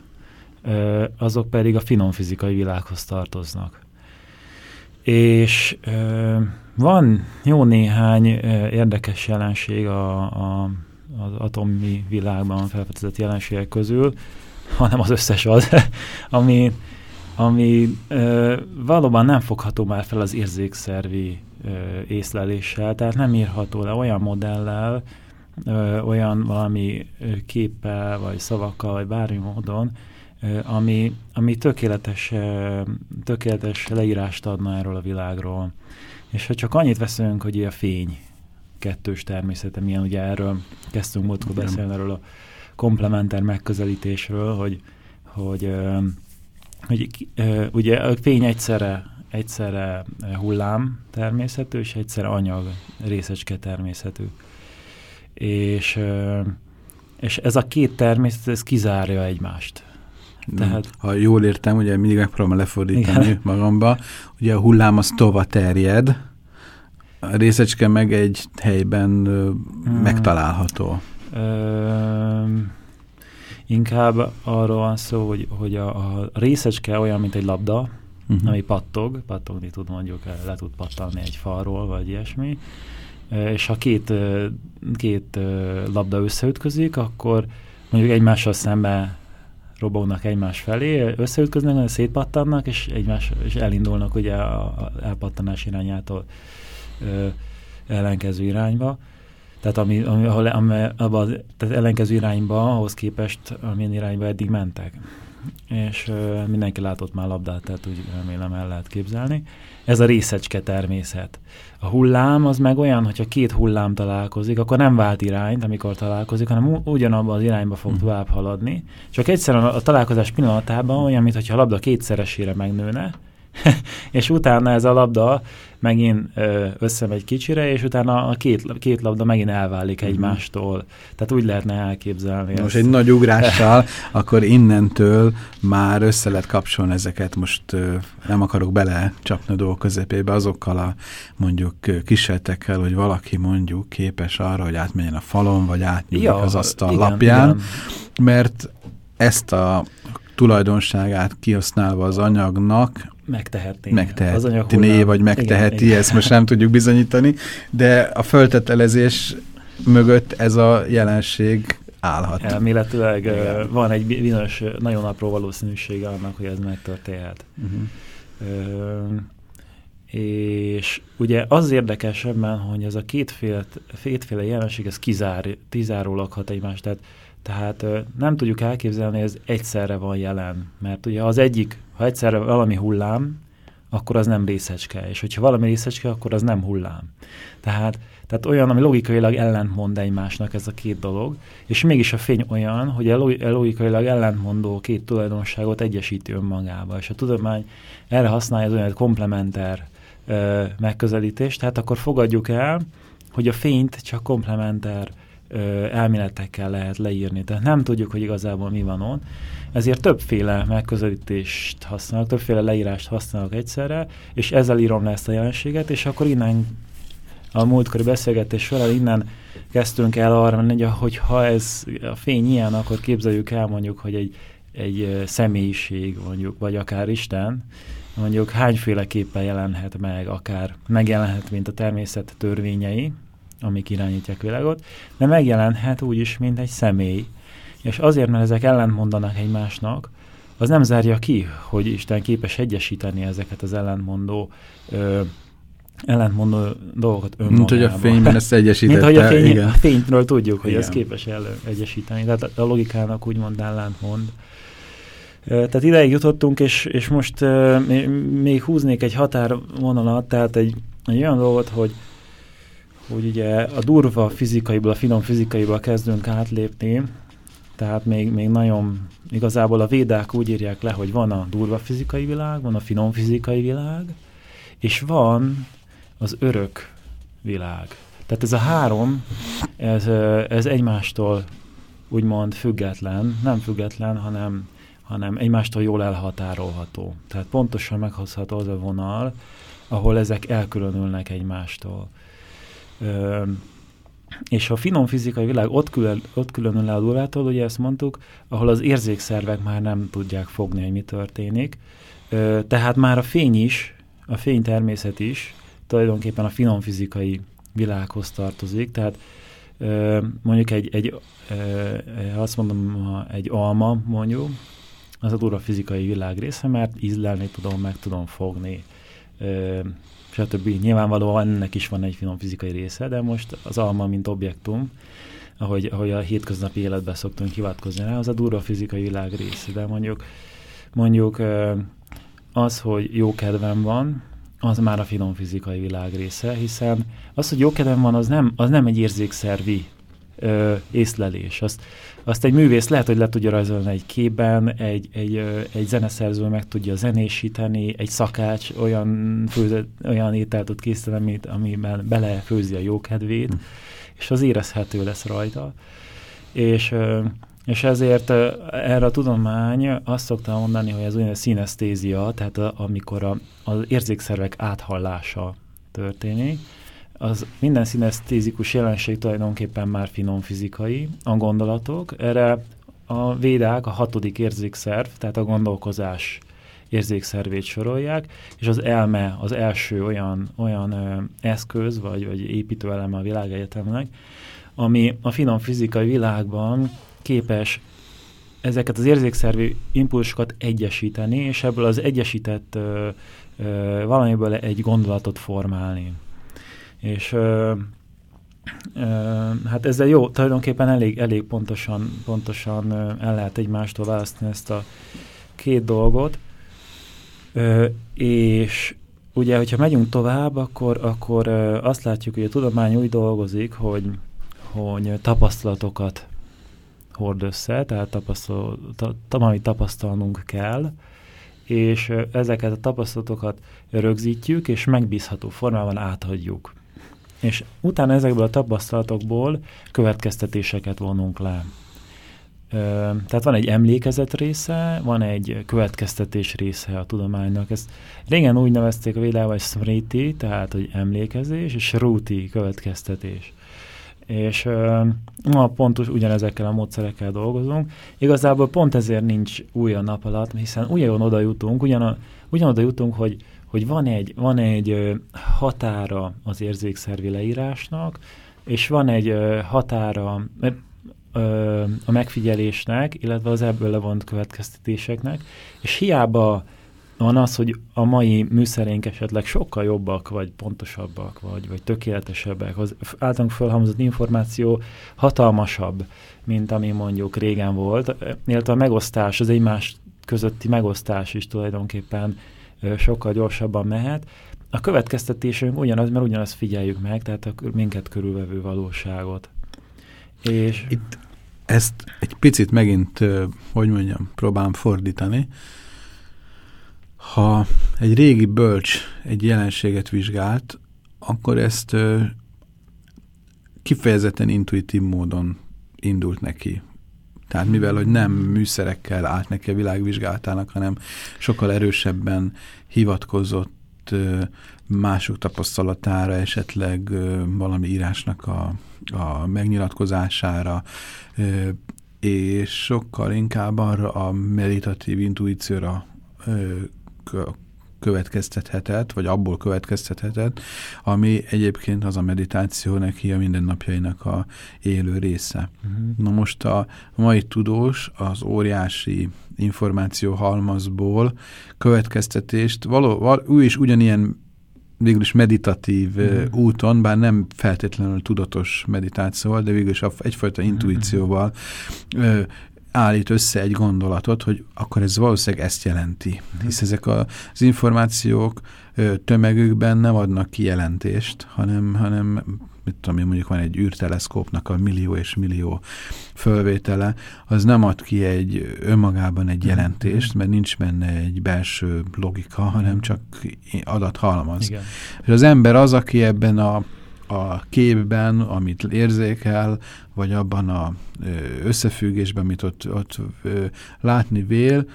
azok pedig a finom fizikai világhoz tartoznak. És van jó néhány érdekes jelenség a, a, az atomi világban felfedezett jelenségek közül, hanem az összes az, ami ami valóban nem fogható már fel az érzékszervi ö, észleléssel, tehát nem írható le olyan modellel, ö, olyan valami képpel, vagy szavakkal, vagy bármi módon, ö, ami, ami tökéletes, ö, tökéletes leírást adna erről a világról. És ha csak annyit veszünk, hogy a fény kettős természete, milyen ugye erről kezdtünk múltkor beszélni, erről a komplementer megközelítésről, hogy, hogy hogy ugye a fény egyszerre, egyszerre hullám természetű, és egyszerre anyag részecske természetű. És, uh, és ez a két természet, ez kizárja egymást. Tehát, ha jól értem, ugye mindig megpróbálom lefordítani igen. magamba, ugye a hullám az tova terjed, a részecske meg egy helyben hmm. megtalálható. Ö, Inkább arról van szó, hogy, hogy a, a részecske olyan, mint egy labda, uh-huh. ami pattog, pattogni tud mondjuk, le tud pattanni egy falról, vagy ilyesmi, és ha két, két labda összeütközik, akkor mondjuk egymással szembe robognak egymás felé, összeütköznek, szétpattannak, és, egymás, és elindulnak ugye a, elpattanás irányától ellenkező irányba. Tehát ami, ami, ahol, ami, abba, tehát ellenkező irányba, ahhoz képest, amilyen irányba eddig mentek. És uh, mindenki látott már labdát, tehát úgy remélem el lehet képzelni. Ez a részecske természet. A hullám az meg olyan, hogyha két hullám találkozik, akkor nem vált irányt, amikor találkozik, hanem ugyanabban az irányba fog mm. tovább haladni. Csak egyszerűen a találkozás pillanatában olyan, mintha a labda kétszeresére megnőne, és utána ez a labda megint összemegy kicsire, és utána a két, két labda megint elválik mm-hmm. egymástól. Tehát úgy lehetne elképzelni. Most ezt. egy nagy ugrással, akkor innentől már össze lehet kapcsolni ezeket, most nem akarok bele csapni a dolgok közepébe, azokkal a mondjuk kísérletekkel, hogy valaki mondjuk képes arra, hogy átmenjen a falon, vagy átnyúlik ja, az asztal igen, lapján, igen. mert ezt a tulajdonságát kihasználva az anyagnak megtehetné. Megtehetné, vagy megteheti, igen, ezt most nem tudjuk bizonyítani, de a föltetelezés mögött ez a jelenség állhat. Elméletileg igen. van egy bizonyos, nagyon apró valószínűsége annak, hogy ez megtörténhet. Uh-huh. és ugye az érdekesebben, hogy ez a kétféle, kétféle jelenség, ez kizár, kizárólag hat egymást, tehát tehát nem tudjuk elképzelni, hogy ez egyszerre van jelen, mert ugye az egyik, ha egyszerre valami hullám, akkor az nem részecske, és hogyha valami részecske, akkor az nem hullám. Tehát, tehát olyan, ami logikailag ellentmond egymásnak ez a két dolog, és mégis a fény olyan, hogy a logikailag ellentmondó két tulajdonságot egyesíti önmagába, és a tudomány erre használja az olyan komplementer ö, megközelítést, tehát akkor fogadjuk el, hogy a fényt csak komplementer elméletekkel lehet leírni. Tehát nem tudjuk, hogy igazából mi van ott. Ezért többféle megközelítést használok, többféle leírást használok egyszerre, és ezzel írom le ezt a jelenséget, és akkor innen a múltkori beszélgetés során innen kezdtünk el arra menni, hogy ha ez a fény ilyen, akkor képzeljük el mondjuk, hogy egy, egy személyiség mondjuk, vagy akár Isten, mondjuk hányféleképpen jelenhet meg, akár megjelenhet, mint a természet törvényei, amik irányítják világot, de megjelenhet úgy is, mint egy személy. És azért, mert ezek ellentmondanak egymásnak, az nem zárja ki, hogy Isten képes egyesíteni ezeket az ellentmondó ö, ellentmondó dolgokat önmagában. Mint hogy a fényben ezt egyesítette. Mint hogy a, fény, igen. a fényről tudjuk, hogy igen. ez képes el, egyesíteni. Tehát a logikának úgymond ellentmond. Tehát ideig jutottunk, és, és most uh, még húznék egy határvonalat, tehát egy, egy olyan dolgot, hogy hogy ugye a durva fizikaiból, a finom fizikaiból kezdünk átlépni, tehát még, még nagyon, igazából a védák úgy írják le, hogy van a durva fizikai világ, van a finom fizikai világ, és van az örök világ. Tehát ez a három, ez, ez egymástól úgymond független, nem független, hanem, hanem egymástól jól elhatárolható. Tehát pontosan meghozható az a vonal, ahol ezek elkülönülnek egymástól. És a finom fizikai világ ott, külön, ott különül le a durvától, ugye ezt mondtuk, ahol az érzékszervek már nem tudják fogni, hogy mi történik. Tehát már a fény is, a fény természet is tulajdonképpen a finom fizikai világhoz tartozik, tehát mondjuk egy, egy ö, azt mondom, egy alma mondjuk, az a durva fizikai világ része, mert ízlelni tudom, meg tudom fogni, stb. Nyilvánvalóan ennek is van egy finom fizikai része, de most az alma, mint objektum, ahogy, ahogy a hétköznapi életben szoktunk hivatkozni rá, az a durva fizikai világ része. De mondjuk, mondjuk az, hogy jó kedvem van, az már a finom fizikai világ része, hiszen az, hogy jó kedvem van, az nem, az nem egy érzékszervi ö, észlelés. Azt, azt egy művész lehet, hogy le tudja rajzolni egy képben, egy, egy, egy zeneszerző meg tudja zenésíteni, egy szakács olyan, főzet, olyan ételt tud készíteni, amit, amiben belefőzi a jókedvét, hm. és az érezhető lesz rajta. És, és ezért erre a tudomány azt szokta mondani, hogy ez olyan színesztézia, tehát amikor a, az érzékszervek áthallása történik, az minden szinesztézikus jelenség tulajdonképpen már finom fizikai, a gondolatok. Erre a védák a hatodik érzékszerv, tehát a gondolkozás érzékszervét sorolják, és az elme az első olyan, olyan ö, eszköz, vagy, vagy építőeleme a világegyetemnek, ami a finom fizikai világban képes ezeket az érzékszervi impulsokat egyesíteni, és ebből az egyesített ö, ö, valamiből egy gondolatot formálni. És ö, ö, hát ezzel jó, tulajdonképpen elég, elég pontosan, pontosan el lehet egymástól választani ezt a két dolgot. Ö, és ugye, hogyha megyünk tovább, akkor, akkor azt látjuk, hogy a tudomány úgy dolgozik, hogy, hogy tapasztalatokat hord össze, tehát tapasztal, ta, amit tapasztalnunk kell, és ezeket a tapasztalatokat rögzítjük, és megbízható formában átadjuk. És utána ezekből a tapasztalatokból következtetéseket vonunk le. Tehát van egy emlékezet része, van egy következtetés része a tudománynak. Ezt régen úgy nevezték a világban, hogy smriti, tehát hogy emlékezés, és ruti, következtetés. És ma pontos ugyanezekkel a módszerekkel dolgozunk. Igazából pont ezért nincs új a nap alatt, hiszen ugyan oda jutunk, ugyan, ugyanoda jutunk, hogy, hogy van egy, van egy határa az érzékszervi leírásnak, és van egy határa, a megfigyelésnek, illetve az ebből levont következtetéseknek, és hiába van az, hogy a mai műszerénk esetleg sokkal jobbak, vagy pontosabbak, vagy, vagy tökéletesebbek. Az általunk felhalmozott információ hatalmasabb, mint ami mondjuk régen volt, illetve a megosztás, az egymás közötti megosztás is tulajdonképpen sokkal gyorsabban mehet. A következtetésünk ugyanaz, mert ugyanazt figyeljük meg, tehát a minket körülvevő valóságot. És Itt ezt egy picit megint, hogy mondjam, próbálom fordítani. Ha egy régi bölcs egy jelenséget vizsgált, akkor ezt kifejezetten intuitív módon indult neki. Tehát mivel, hogy nem műszerekkel állt neki a világvizsgálatának, hanem sokkal erősebben hivatkozott mások tapasztalatára, esetleg valami írásnak a, a megnyilatkozására, és sokkal inkább arra a meditatív intuícióra következtethetett, vagy abból következtethetett, ami egyébként az a meditáció neki a mindennapjainak a élő része. Uh mhm. -huh. Na most a mai tudós az óriási információ halmazból következtetést, való, val, ő is ugyanilyen végülis meditatív mm. úton, bár nem feltétlenül tudatos meditációval, de végülis egyfajta mm. intuícióval ö, állít össze egy gondolatot, hogy akkor ez valószínűleg ezt jelenti. Hisz ezek az információk tömegükben nem adnak ki jelentést, hanem, hanem mit tudom én, mondjuk van egy űrteleszkópnak a millió és millió fölvétele, az nem ad ki egy önmagában egy jelentést, mert nincs benne egy belső logika, hanem csak adathalmaz. Igen. És az ember az, aki ebben a a képben, amit érzékel, vagy abban a összefüggésben, amit ott, ott látni vél,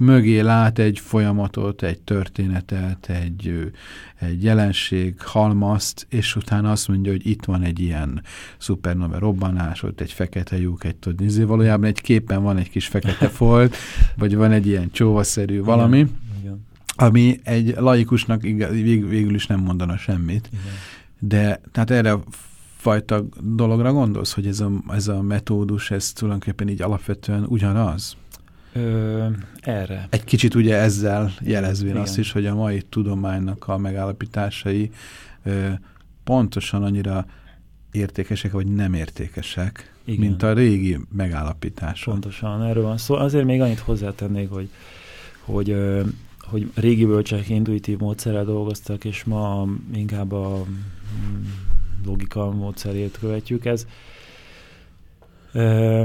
mögé lát egy folyamatot, egy történetet, egy, egy jelenség, halmazt, és utána azt mondja, hogy itt van egy ilyen szupernova robbanás, ott egy fekete lyuk, egy tudni, izé, valójában egy képen van egy kis fekete folt, vagy van egy ilyen csóvaszerű valami, igen, igen. ami egy laikusnak vég, végül is nem mondana semmit. Igen. De tehát erre fajta dologra gondolsz, hogy ez a, ez a metódus, ez tulajdonképpen így alapvetően ugyanaz? Ö, erre. Egy kicsit ugye ezzel jelezvén Igen. azt is, hogy a mai tudománynak a megállapításai ö, pontosan annyira értékesek, vagy nem értékesek, Igen. mint a régi megállapítások. Pontosan, erről van szó. Azért még annyit hozzátennék, hogy, hogy, hogy régi bölcsek intuitív módszerrel dolgoztak, és ma inkább a logika módszerét követjük. Ez ö,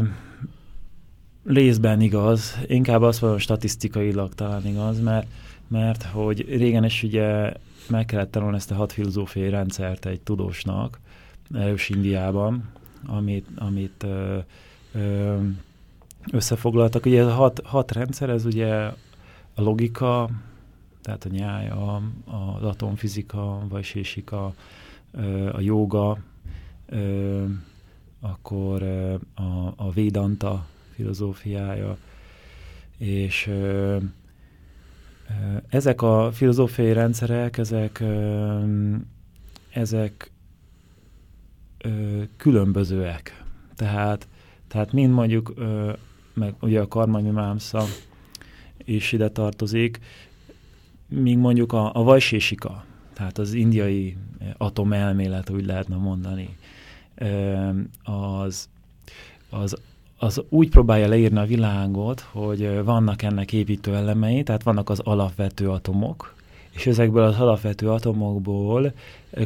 részben igaz, inkább azt mondom, statisztikailag talán igaz, mert, mert hogy régen is ugye meg kellett tanulni ezt a hat filozófiai rendszert egy tudósnak, erős Indiában, amit, amit ö, ö, összefoglaltak. Ugye ez a hat, hat rendszer, ez ugye a logika, tehát a nyáj, a, az atomfizika, vagy sésika, a joga, akkor a, a védanta filozófiája, és ezek a filozófiai rendszerek, ezek, ezek különbözőek. Tehát, tehát mind mondjuk, meg ugye a karmanyumámsza is ide tartozik, míg mondjuk a, a vajsésika, tehát az indiai atomelmélet, úgy lehetne mondani, az, az, az úgy próbálja leírni a világot, hogy vannak ennek építő elemei, tehát vannak az alapvető atomok, és ezekből az alapvető atomokból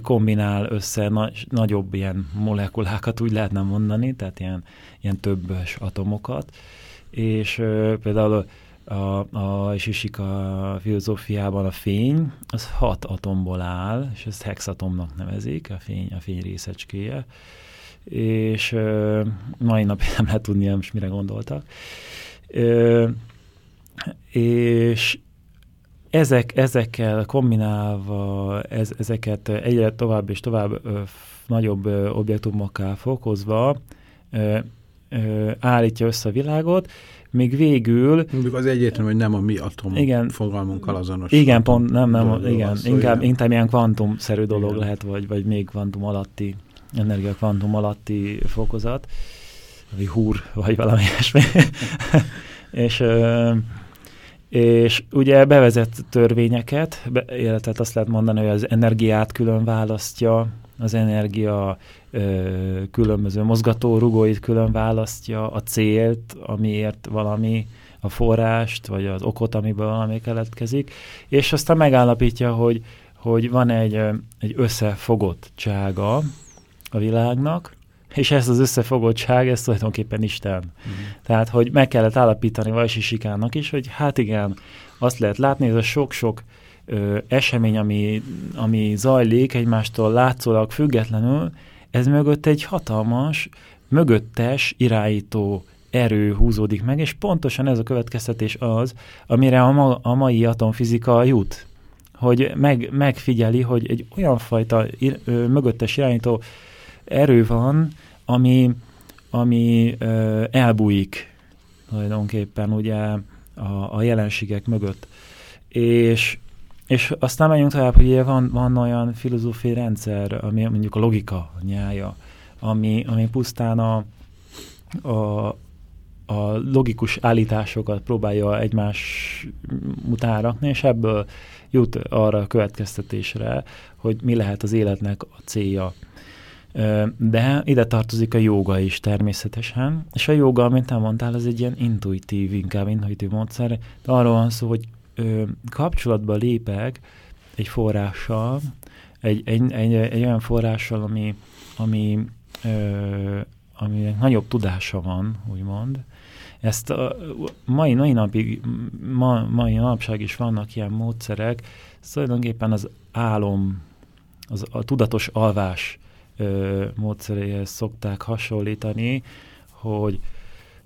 kombinál össze na nagyobb ilyen molekulákat, úgy lehetne mondani, tehát ilyen, ilyen többes atomokat, és például a, a Sisika filozófiában a fény, az hat atomból áll, és ezt hexatomnak nevezik, a fény, a fény részecskéje, és ö, mai napig nem lehet tudni, most mire gondoltak. Ö, és ezek, ezekkel kombinálva, ez, ezeket egyre tovább és tovább ö, nagyobb ö, objektumokká fokozva ö, ö, állítja össze a világot, még végül... Még az egyértelmű, hogy nem a mi atom igen, fogalmunkkal azonos. Igen, pont, nem, nem, igen, szó, inkább, igen. inkább ilyen kvantumszerű dolog igen. lehet, vagy, vagy még kvantum alatti, energia kvantum alatti fokozat, vagy húr, vagy valami ilyesmi. és, és ugye bevezet törvényeket, be, illetve azt lehet mondani, hogy az energiát külön választja, az energia ö, különböző mozgatórugóit külön választja, a célt, amiért valami, a forrást, vagy az okot, amiből valami keletkezik, és aztán megállapítja, hogy, hogy van egy, egy összefogottsága a világnak, és ez az összefogottság, ez tulajdonképpen Isten. Uh-huh. Tehát, hogy meg kellett állapítani Vajsi Sikának is, hogy hát igen, azt lehet látni, ez a sok-sok ö, esemény, ami, ami zajlik egymástól látszólag függetlenül, ez mögött egy hatalmas, mögöttes irányító erő húzódik meg, és pontosan ez a következtetés az, amire a, ma, a mai atomfizika jut. Hogy meg, megfigyeli, hogy egy olyan fajta ir, ö, mögöttes irányító erő van, ami, ami ö, elbújik tulajdonképpen ugye a, a jelenségek mögött. És és aztán menjünk tovább, hogy ugye van, van olyan filozófiai rendszer, ami mondjuk a logika nyája, ami, ami pusztán a, a, a logikus állításokat próbálja egymás után rakni, és ebből jut arra a következtetésre, hogy mi lehet az életnek a célja. De ide tartozik a joga is természetesen, és a joga, mint elmondtál, az egy ilyen intuitív, inkább intuitív módszer. De arról van szó, hogy ö, kapcsolatba lépek egy forrással, egy, egy, egy, egy olyan forrással, ami, ami, ö, aminek nagyobb tudása van, úgymond. Ezt a mai, mai napig, ma, mai napság is vannak ilyen módszerek, tulajdonképpen az álom, az, a tudatos alvás ö, módszeréhez szokták hasonlítani, hogy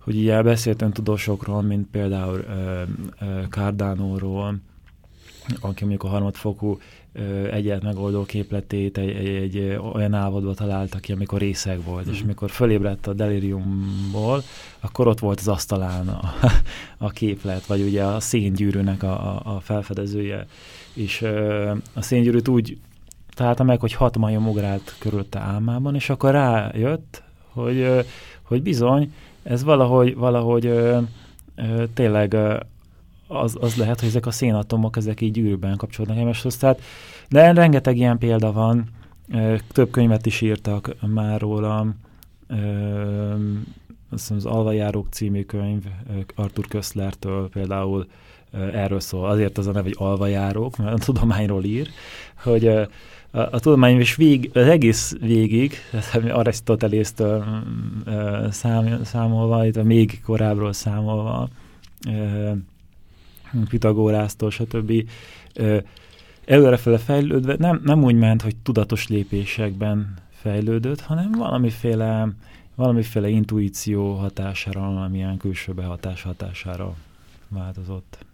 hogy így beszéltem tudósokról, mint például uh, uh, Cardano-ról, aki mondjuk a harmadfokú egyet megoldó képletét egy, egy, egy olyan állapotban találta ki, amikor részeg volt, mm. és mhm. mikor fölébredt a deliriumból, akkor ott volt az asztalán a, a képlet, vagy ugye a széngyűrűnek a, a, felfedezője, és uh, a széngyűrűt úgy találta meg, hogy hat majom ugrált körülötte álmában, és akkor rájött, hogy, hogy bizony ez valahogy, valahogy ö, ö, tényleg ö, az, az lehet, hogy ezek a szénatomok, ezek így gyűrűben kapcsolódnak egymáshoz. Tehát, de rengeteg ilyen példa van, ö, több könyvet is írtak már róla, ö, azt az Alvajárók című könyv Arthur Köszlertől például erről szól. Azért az a neve, hogy Alvajárók, mert a tudományról ír, hogy a, a tudomány is vég, az egész végig, Arisztotelésztől szám, számolva, illetve még korábbról számolva, Pitagórásztól, stb. előrefele fejlődve nem, nem úgy ment, hogy tudatos lépésekben fejlődött, hanem valamiféle, valamiféle intuíció hatására, valamilyen külső behatás hatására változott.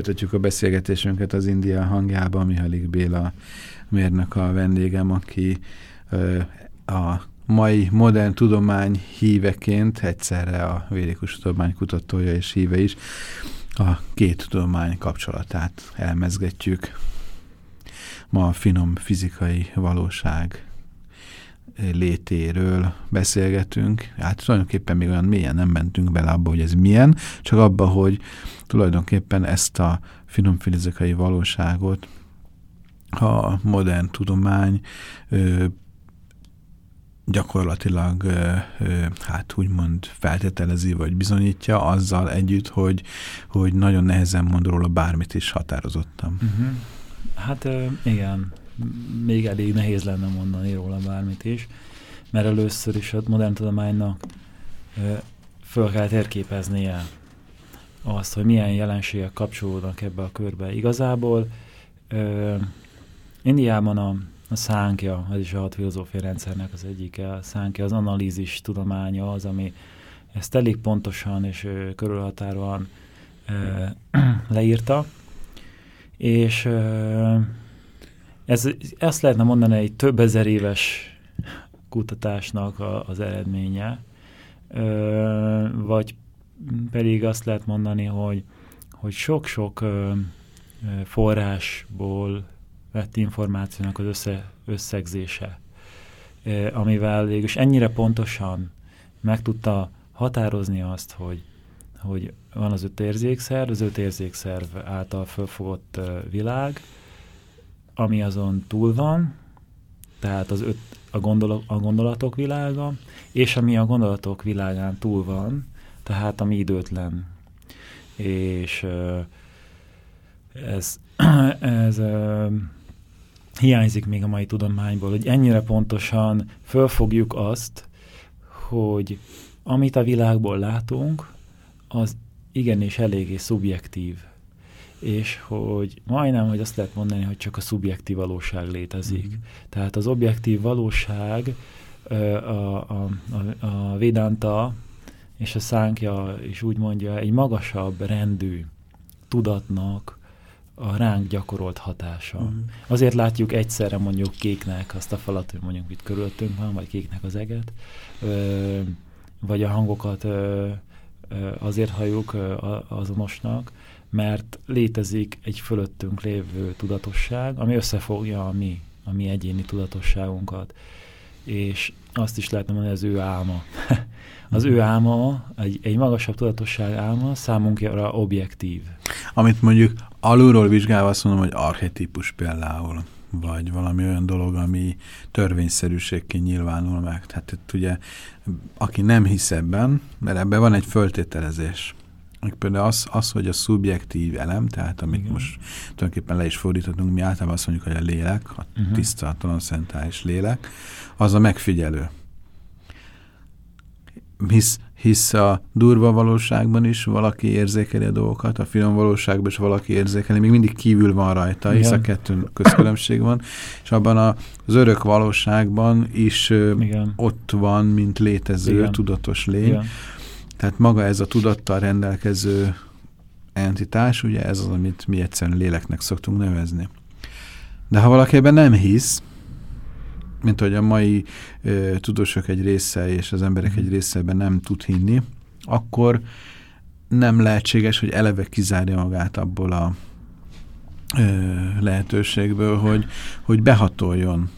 Folytatjuk a beszélgetésünket az India hangjában. Mihalik Béla mérnök a vendégem, aki a mai modern tudomány híveként egyszerre a védikus tudomány kutatója és híve is. A két tudomány kapcsolatát elmezgetjük. Ma a finom fizikai valóság létéről beszélgetünk. Hát tulajdonképpen még olyan mélyen nem mentünk bele abba, hogy ez milyen, csak abba, hogy tulajdonképpen ezt a finom fizikai valóságot a modern tudomány ö, gyakorlatilag ö, ö, hát úgymond feltételezi vagy bizonyítja azzal együtt, hogy, hogy nagyon nehezen mond róla bármit is határozottam. Uh mhm. -huh. Hát ö, igen, még elég nehéz lenne mondani róla bármit is, mert először is a modern tudománynak föl kell térképeznie azt, hogy milyen jelenségek kapcsolódnak ebbe a körbe. Igazából ö, Indiában a, a szánkja, ez is a hat filozófiai rendszernek az egyike, a szánkja az analízis tudománya az, ami ezt elég pontosan és ö, körülhatáróan ö, leírta, és ö, ez, ezt lehetne mondani egy több ezer éves kutatásnak a, az eredménye, ö, vagy pedig azt lehet mondani, hogy, hogy sok-sok forrásból vett információnak az össze, összegzése, ö, amivel végülis ennyire pontosan meg tudta határozni azt, hogy, hogy van az öt érzékszerv, az öt érzékszerv által fölfogott világ, ami azon túl van, tehát az öt, a, gondol, a gondolatok világa, és ami a gondolatok világán túl van, tehát ami időtlen. És ez, ez hiányzik még a mai tudományból, hogy ennyire pontosan fölfogjuk azt, hogy amit a világból látunk, az igenis eléggé szubjektív, és hogy majdnem, hogy azt lehet mondani, hogy csak a szubjektív valóság létezik. Mm. Tehát az objektív valóság a, a, a, a Vedanta és a szánkja is úgy mondja, egy magasabb rendű tudatnak a ránk gyakorolt hatása. Mm. Azért látjuk egyszerre mondjuk kéknek azt a falat, hogy mondjuk itt körülöttünk van, vagy kéknek az eget, ö, vagy a hangokat ö, ö, azért halljuk ö, azonosnak, mert létezik egy fölöttünk lévő tudatosság, ami összefogja a mi, a mi egyéni tudatosságunkat. És azt is lehetne mondani, az ő álma. az ő álma, egy, egy magasabb tudatosság álma számunkra objektív. Amit mondjuk alulról vizsgálva azt mondom, hogy archetípus például, vagy valami olyan dolog, ami törvényszerűségként nyilvánul meg. Tehát itt ugye, aki nem hisz ebben, mert ebben van egy föltételezés, Például az, az, hogy a szubjektív elem, tehát amit Igen. most tulajdonképpen le is fordíthatunk, mi általában azt mondjuk, hogy a lélek, a uh mhm. -huh. tiszta, transzcentális lélek, az a megfigyelő. Hisz, hisz a durva valóságban is valaki érzékeli a dolgokat, a finom valóságban is valaki érzékeli, még mindig kívül van rajta, hisz Igen. a kettőn közkülönbség van, és abban a, az örök valóságban is Igen. ott van, mint létező, Igen. tudatos lény. Igen tehát maga ez a tudattal rendelkező entitás, ugye ez az, amit mi egyszerűen léleknek szoktunk nevezni. De ha valaki ebben nem hisz, mint hogy a mai ö, tudósok egy része és az emberek egy része ebben nem tud hinni, akkor nem lehetséges, hogy eleve kizárja magát abból a ö, lehetőségből, hogy, hogy behatoljon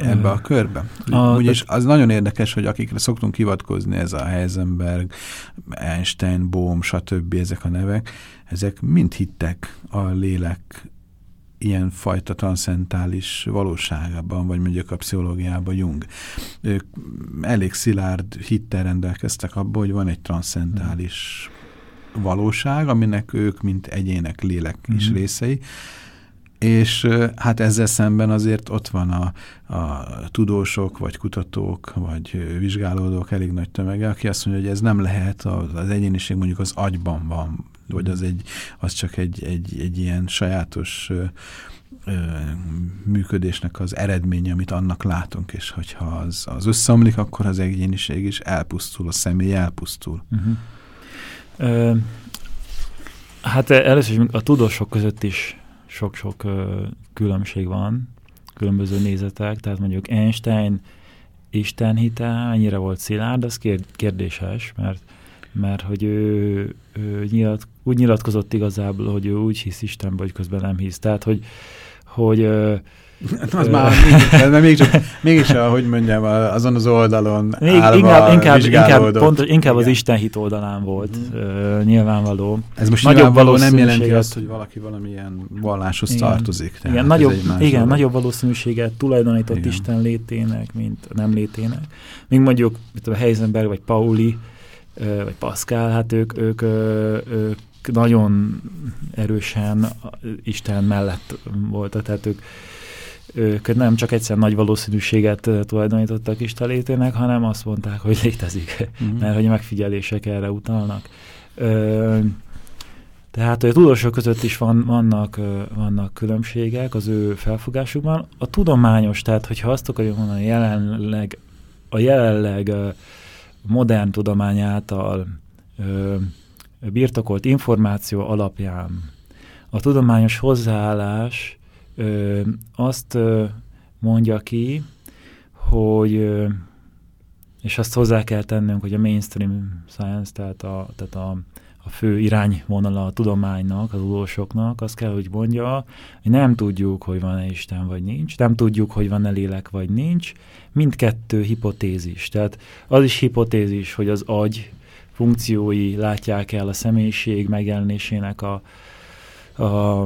ebbe a körbe. A, Ugyis az nagyon érdekes, hogy akikre szoktunk hivatkozni, ez a Heisenberg, Einstein, Bohm, stb. ezek a nevek, ezek mind hittek a lélek ilyen fajta transzentális valóságában, vagy mondjuk a pszichológiában Jung. Ők elég szilárd hittel rendelkeztek abban, hogy van egy transzentális valóság, aminek ők, mint egyének, lélek is mm. részei, és hát ezzel szemben azért ott van a, a tudósok, vagy kutatók, vagy vizsgálódók elég nagy tömege, aki azt mondja, hogy ez nem lehet, az egyéniség mondjuk az agyban van, vagy az, egy, az csak egy, egy, egy ilyen sajátos működésnek az eredménye, amit annak látunk, és hogyha az, az összeomlik, akkor az egyéniség is elpusztul, a személy elpusztul. Uh -huh. Ö, hát először is a tudósok között is sok-sok különbség van, különböző nézetek, tehát mondjuk Einstein Isten hite mennyire volt szilárd, az kérdéses, mert, mert hogy ő, ő nyilat, úgy nyilatkozott igazából, hogy ő úgy hisz Istenbe, hogy közben nem hisz. Tehát, hogy, hogy az már mégis, mégis, mégis, ahogy mondjam, azon az oldalon Még állva inkább, inkább, inkább, pont, inkább az Isten hit oldalán volt, mm. uh, nyilvánvaló. Ez most nagyobb való nem jelenti azt, hogy valaki valamilyen valláshoz igen. tartozik. Tehát igen, nagyobb, igen nagyobb valószínűséget tulajdonított igen. Isten létének, mint nem létének. Még mondjuk a Heisenberg vagy Pauli, vagy Pascal, hát ők, ők, ők nagyon erősen Isten mellett voltak, tehát ők ők nem csak egyszer nagy valószínűséget tulajdonítottak Istenlétének, hanem azt mondták, hogy létezik, mm-hmm. mert hogy megfigyelések erre utalnak. Ö, tehát a tudósok között is van, vannak, vannak különbségek az ő felfogásukban. A tudományos, tehát hogyha azt akarjuk mondani, jelenleg, a jelenleg modern tudomány által birtokolt információ alapján a tudományos hozzáállás ö, azt ö, mondja ki, hogy, ö, és azt hozzá kell tennünk, hogy a mainstream science, tehát a, tehát a, a fő irányvonala a tudománynak, az tudósoknak, azt kell, hogy mondja, hogy nem tudjuk, hogy van-e Isten vagy nincs, nem tudjuk, hogy van-e lélek vagy nincs, mindkettő hipotézis. Tehát az is hipotézis, hogy az agy funkciói látják el a személyiség megjelenésének a, a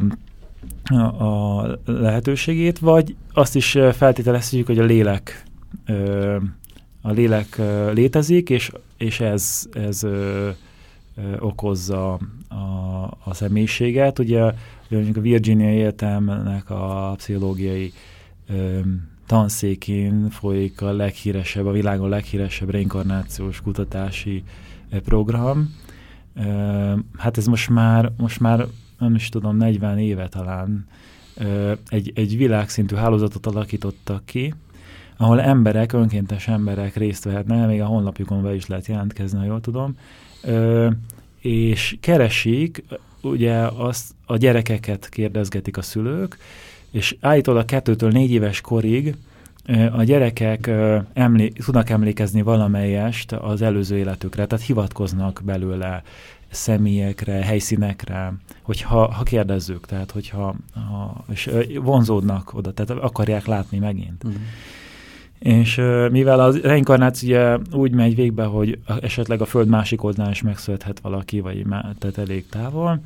a lehetőségét, vagy azt is feltételezhetjük, hogy a lélek a lélek létezik, és, és ez, ez okozza a, a személyiséget. Ugye mondjuk a Virginia Egyetemnek a pszichológiai tanszékén folyik a leghíresebb, a világon leghíresebb reinkarnációs kutatási program, hát ez most már, most már nem is tudom, 40 éve talán egy, egy világszintű hálózatot alakítottak ki, ahol emberek, önkéntes emberek részt vehetnek, még a honlapjukon be is lehet jelentkezni, ha jól tudom, és keresik, ugye azt a gyerekeket kérdezgetik a szülők, és állítólag kettőtől négy éves korig a gyerekek emlé tudnak emlékezni valamelyest az előző életükre, tehát hivatkoznak belőle személyekre, helyszínekre, hogyha ha kérdezzük, tehát hogyha ha, és vonzódnak oda, tehát akarják látni megint. Uh-huh. És mivel a reinkarnáció úgy megy végbe, hogy esetleg a Föld másik oldalán is megszülethet valaki, vagy tehát elég távol,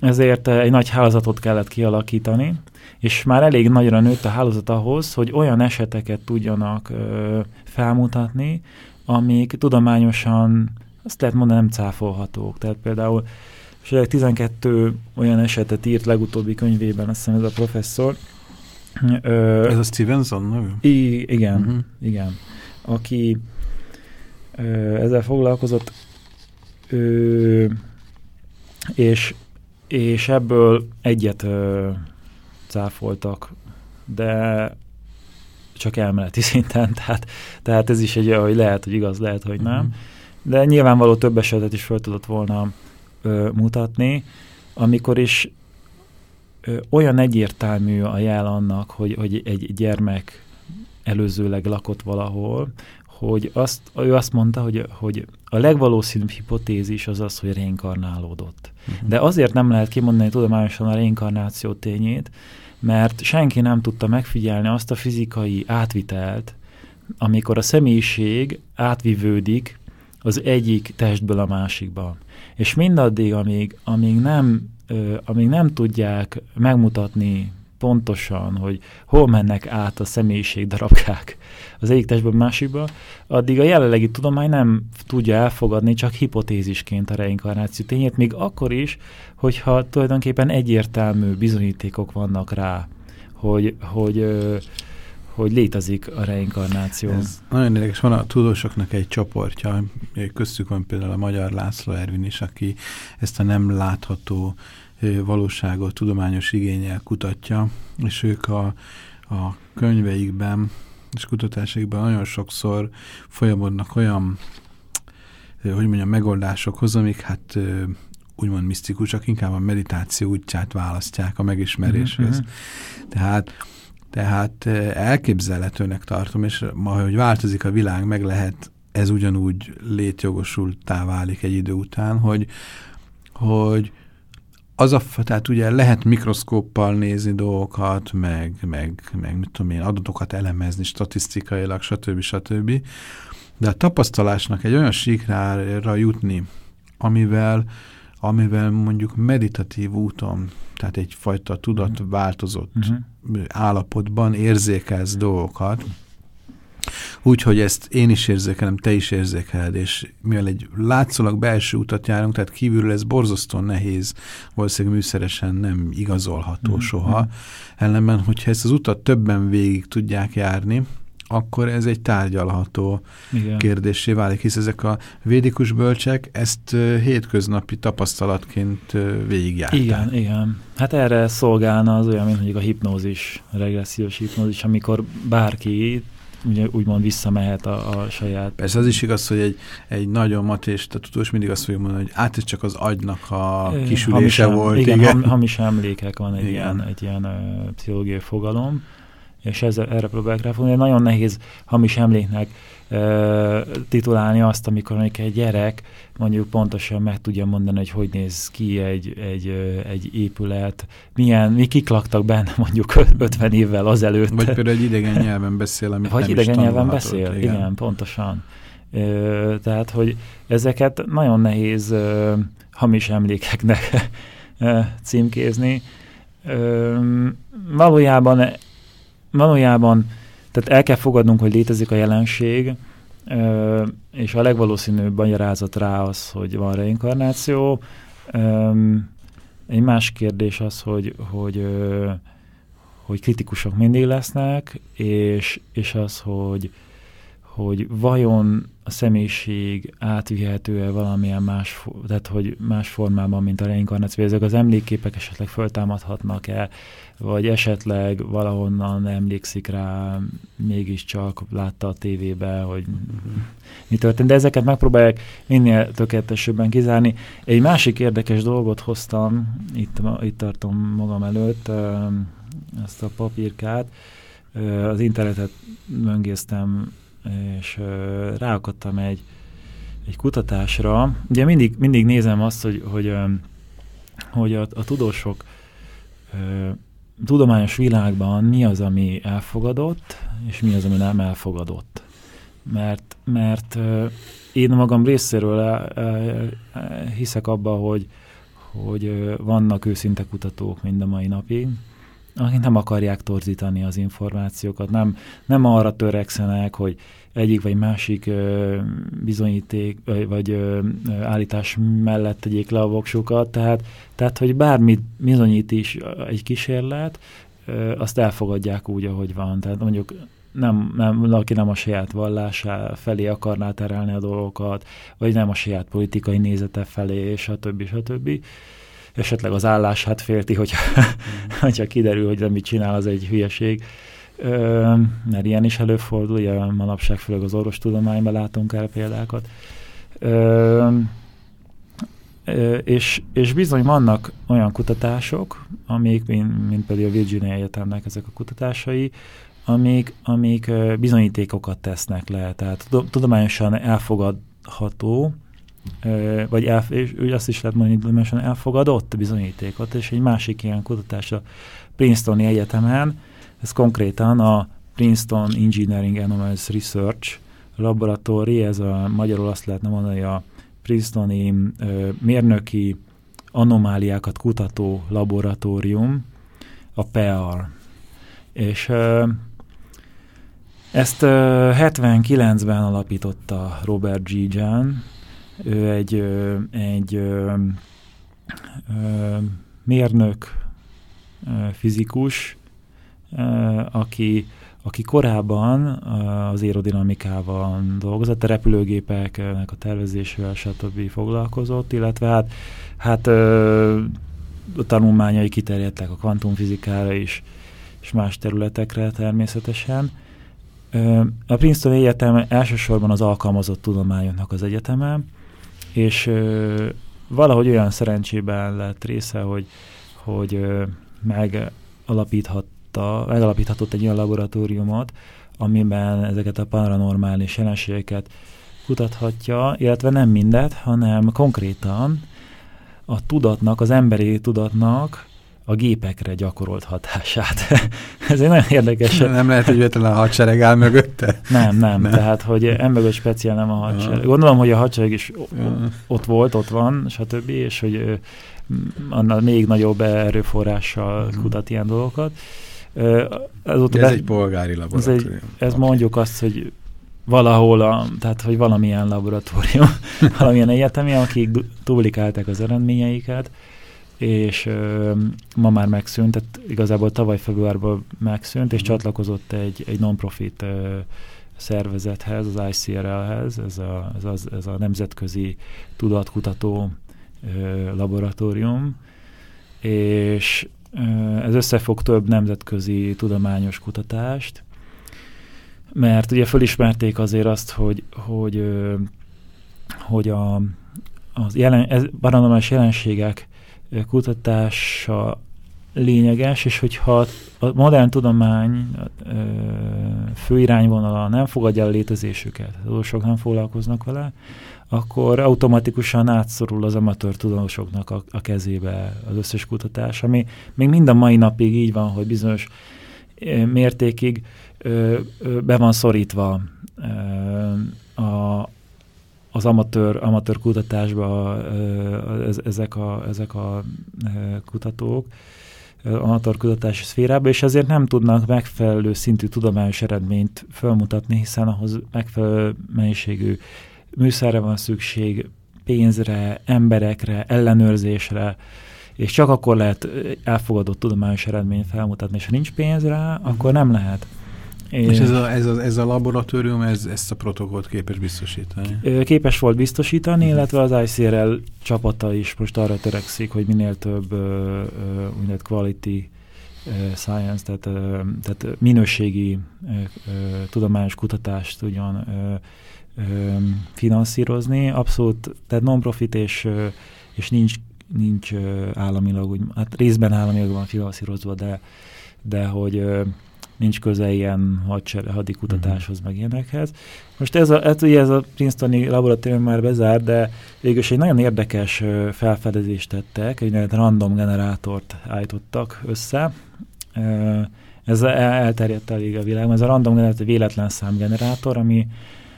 ezért egy nagy hálózatot kellett kialakítani, és már elég nagyra nőtt a hálózat ahhoz, hogy olyan eseteket tudjanak ö, felmutatni, amik tudományosan, azt lehet mondani, nem cáfolhatók. Tehát például és 12 olyan esetet írt legutóbbi könyvében, azt hiszem ez a professzor. Ö, ez a Stevenson nevű? igen, uh-huh. igen. Aki ö, ezzel foglalkozott, ö, és, és ebből egyet ö, cáfoltak, de csak elméleti szinten, tehát, tehát ez is egy olyan, hogy lehet, hogy igaz, lehet, hogy nem. Uh-huh. De nyilvánvaló több esetet is fel tudott volna ö, mutatni, amikor is ö, olyan egyértelmű a jel annak, hogy, hogy egy gyermek előzőleg lakott valahol, hogy azt, ő azt mondta, hogy, hogy a legvalószínűbb hipotézis az az, hogy reinkarnálódott. Uh-huh. De azért nem lehet kimondani tudományosan a reinkarnáció tényét, mert senki nem tudta megfigyelni azt a fizikai átvitelt, amikor a személyiség átvivődik az egyik testből a másikba. És mindaddig, amíg, amíg, nem, ö, amíg nem tudják megmutatni pontosan, hogy hol mennek át a személyiség darabkák az egyik testből a másikba, addig a jelenlegi tudomány nem tudja elfogadni csak hipotézisként a reinkarnáció tényét, még akkor is, hogyha tulajdonképpen egyértelmű bizonyítékok vannak rá, hogy, hogy, hogy létezik a reinkarnáció. Ez nagyon érdekes, van a tudósoknak egy csoportja, köztük van például a Magyar László Ervin is, aki ezt a nem látható valóságot tudományos igényel kutatja, és ők a, a könyveikben és kutatásaikban nagyon sokszor folyamodnak olyan, hogy mondjam, megoldásokhoz, amik hát úgymond misztikusak, inkább a meditáció útját választják a megismeréshez. Mm -hmm. Tehát tehát elképzelhetőnek tartom, és ma, hogy változik a világ, meg lehet, ez ugyanúgy létjogosultá válik egy idő után, hogy, hogy az a, tehát ugye lehet mikroszkóppal nézni dolgokat, meg, meg, meg mit tudom én, adatokat elemezni statisztikailag, stb. stb. De a tapasztalásnak egy olyan síkrára jutni, amivel, amivel mondjuk meditatív úton, tehát egyfajta tudatváltozott uh mhm. -huh. állapotban érzékelsz dolgokat, úgy, hogy ezt én is érzékelem, te is érzékeled, és mivel egy látszólag belső utat járunk, tehát kívülről ez borzasztóan nehéz, valószínűleg műszeresen nem igazolható mm. soha. Ellenben, hogyha ezt az utat többen végig tudják járni, akkor ez egy tárgyalható igen. kérdésé válik, hisz ezek a védikus bölcsek ezt hétköznapi tapasztalatként végigjárták. Igen, igen. Hát erre szolgálna az olyan, mint mondjuk a hipnózis, regressziós hipnózis, amikor bárki ugye, úgymond visszamehet a, a saját... Persze az is igaz, hogy egy, egy nagyon matésta tudós mindig azt fogja mondani, hogy át ez csak az agynak a kisülése hamis, volt. Igen, igen. hamis emlékek van egy igen. ilyen, egy ilyen uh, pszichológiai fogalom, és ezzel, erre próbálják ráfogni. Nagyon nehéz hamis emléknek uh, titulálni azt, amikor egy gyerek mondjuk pontosan meg tudja mondani, hogy hogy néz ki egy, egy, egy épület, milyen, mi kik laktak benne mondjuk 50 évvel azelőtt. Vagy például egy idegen nyelven beszél, amit Vagy idegen nyelven beszél, igen. igen, pontosan. Ö, tehát, hogy ezeket nagyon nehéz ö, hamis emlékeknek címkézni. Ö, valójában, valójában tehát el kell fogadnunk, hogy létezik a jelenség, és a legvalószínűbb magyarázat rá az, hogy van reinkarnáció. Egy más kérdés az, hogy, hogy, hogy kritikusok mindig lesznek, és, és az, hogy, hogy vajon a személyiség átvihető-e valamilyen más, tehát hogy más formában, mint a reinkarnáció, ezek az emlékképek esetleg föltámadhatnak-e, vagy esetleg valahonnan emlékszik rá, mégiscsak látta a tévébe, hogy mi történt, de ezeket megpróbálják minél tökéletesebben kizárni. Egy másik érdekes dolgot hoztam, itt, itt tartom magam előtt, ezt a papírkát, az internetet möngéztem és ráakadtam egy, egy kutatásra. Ugye mindig, mindig nézem azt, hogy, hogy, hogy a, a tudósok tudományos világban mi az, ami elfogadott, és mi az, ami nem elfogadott. Mert, mert én magam részéről hiszek abba, hogy, hogy vannak őszinte kutatók mind a mai napig, akik nem akarják torzítani az információkat, nem, nem arra törekszenek, hogy egyik vagy másik ö, bizonyíték, vagy ö, állítás mellett tegyék le a voksukat, tehát, tehát hogy bármit bizonyít is egy kísérlet, ö, azt elfogadják úgy, ahogy van. Tehát mondjuk nem, nem, aki nem a saját vallásá felé akarná terelni a dolgokat, vagy nem a saját politikai nézete felé, stb. stb. stb esetleg az állását félti, hogyha, mm. hogyha kiderül, hogy amit csinál, az egy hülyeség. Ö, mert ilyen is előfordul, ugye manapság főleg az orvostudományban látunk el példákat. Ö, és, és bizony vannak olyan kutatások, amik, mint, mint pedig a Virginia Egyetemnek ezek a kutatásai, amik, amik bizonyítékokat tesznek le, tehát tudományosan elfogadható, vagy el, és azt is lehet mondani, hogy elfogadott bizonyítékot, és egy másik ilyen kutatás a Princetoni Egyetemen, ez konkrétan a Princeton Engineering Anomalies Research Laboratory, ez a magyarul azt lehetne mondani a Princetoni ö, mérnöki anomáliákat kutató laboratórium, a PEAR. És ö, ezt ö, 79-ben alapította Robert G. Jahn, ő egy, egy mérnök, fizikus, aki, aki korábban az aerodinamikával dolgozott, a repülőgépeknek a tervezésével, stb. foglalkozott, illetve hát, hát a tanulmányai kiterjedtek a kvantumfizikára is, és más területekre természetesen. A Princeton Egyetem elsősorban az alkalmazott tudományoknak az egyeteme, és ö, valahogy olyan szerencsében lett része, hogy, hogy ö, megalapíthatta, megalapíthatott egy olyan laboratóriumot, amiben ezeket a paranormális jelenségeket kutathatja, illetve nem mindet, hanem konkrétan a tudatnak, az emberi tudatnak a gépekre gyakorolt hatását. Ez egy nagyon érdekes. Nem lehet, hogy a hadsereg áll mögötte? Nem, nem, nem. Tehát, hogy emögött speciál nem a hadsereg. Gondolom, hogy a hadsereg is ott volt, ott van, stb., és hogy annál még nagyobb erőforrással kutat ilyen dolgokat. ez be, egy polgári laboratórium. Ez, egy, ez okay. mondjuk azt, hogy valahol, a, tehát hogy valamilyen laboratórium, valamilyen egyetemi, akik publikálták az eredményeiket, és ö, ma már megszűnt, tehát igazából tavaly februárban megszűnt, és mm. csatlakozott egy, egy non-profit ö, szervezethez, az ICRL-hez, ez a, ez, az, ez a nemzetközi tudatkutató ö, laboratórium, és ö, ez összefog több nemzetközi tudományos kutatást, mert ugye fölismerték azért azt, hogy, hogy, ö, hogy a, az jelen, ez, paranormális jelenségek kutatása lényeges, és hogyha a modern tudomány fő irányvonala nem fogadja a létezésüket, tudósok nem foglalkoznak vele, akkor automatikusan átszorul az amatőr tudósoknak a, a kezébe az összes kutatás, ami még mind a mai napig így van, hogy bizonyos mértékig ö, ö, be van szorítva ö, a, az amatőr, amatőr kutatásba ezek a, ezek a kutatók, amatőr kutatási szférába, és ezért nem tudnak megfelelő szintű tudományos eredményt felmutatni, hiszen ahhoz megfelelő mennyiségű műszerre van szükség, pénzre, emberekre, ellenőrzésre, és csak akkor lehet elfogadott tudományos eredményt felmutatni, és ha nincs pénz rá, akkor nem lehet. És ez a, ez a, ez a laboratórium ez, ezt a protokollt képes biztosítani? Képes volt biztosítani, uh-huh. illetve az ICRL csapata is most arra törekszik, hogy minél több úgynevezett quality science, tehát, tehát minőségi tudományos kutatást tudjon finanszírozni. Abszolút, tehát non-profit és, és nincs, nincs államilag, úgy, hát részben államilag van finanszírozva, de, de hogy nincs köze ilyen hadser, hadikutatáshoz, uh-huh. meg ilyenekhez. Most ez a, ez, ugye ez a Princetoni laboratórium már bezárt, de végülis egy nagyon érdekes felfedezést tettek, egy random generátort állítottak össze. Ez elterjedt elég a világban. Ez a random generátor véletlen számgenerátor, ami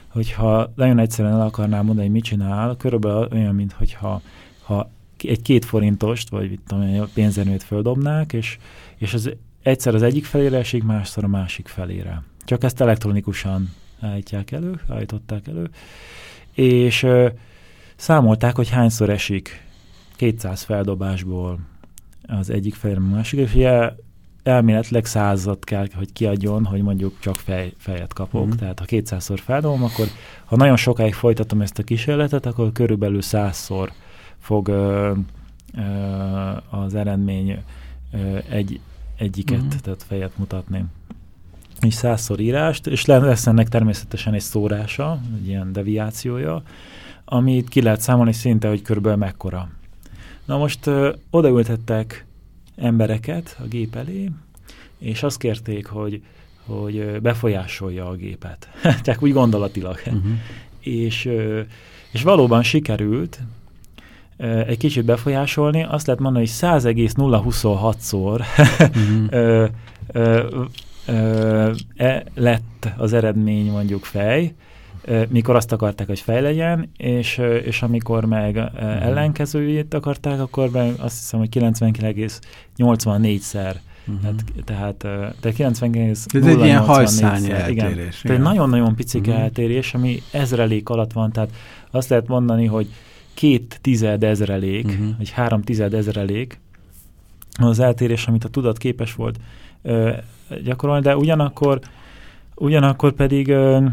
hogyha nagyon egyszerűen el akarnám mondani, hogy mit csinál, körülbelül olyan, mint hogyha ha egy két forintost, vagy mit tudom, pénzerőt földobnák, és, és az egyszer az egyik felére esik, másszor a másik felére. Csak ezt elektronikusan állítják elő, állították elő, és ö, számolták, hogy hányszor esik 200 feldobásból az egyik felére a másik, és ugye elméletileg százat kell, hogy kiadjon, hogy mondjuk csak fej, fejet kapok. Mm. Tehát ha 200-szor feldobom, akkor ha nagyon sokáig folytatom ezt a kísérletet, akkor körülbelül százszor fog ö, ö, az eredmény ö, egy, egyiket, uh-huh. tehát fejet mutatni. És százszor írást, és lesz ennek természetesen egy szórása, egy ilyen deviációja, amit ki lehet számolni szinte, hogy körülbelül mekkora. Na most ö, odaültettek embereket a gép elé, és azt kérték, hogy, hogy befolyásolja a gépet. Csak úgy gondolatilag. Uh-huh. És, és valóban sikerült, egy kicsit befolyásolni, azt lehet mondani, hogy 100,026-szor uh-huh. e, lett az eredmény mondjuk fej, mikor azt akarták, hogy fej legyen, és, és amikor meg uh-huh. ellenkezőjét akarták, akkor meg azt hiszem, hogy 99,84-szer Uh-huh. Tehát, tehát, tehát 99 Ez egy ilyen hajszány eltérés. Igen. Tehát nagyon-nagyon picik uh-huh. eltérés, ami ezrelék alatt van, tehát azt lehet mondani, hogy két tized ezrelék, uh-huh. vagy három tized ezrelék az eltérés, amit a tudat képes volt ö, gyakorolni, de ugyanakkor, ugyanakkor pedig ö,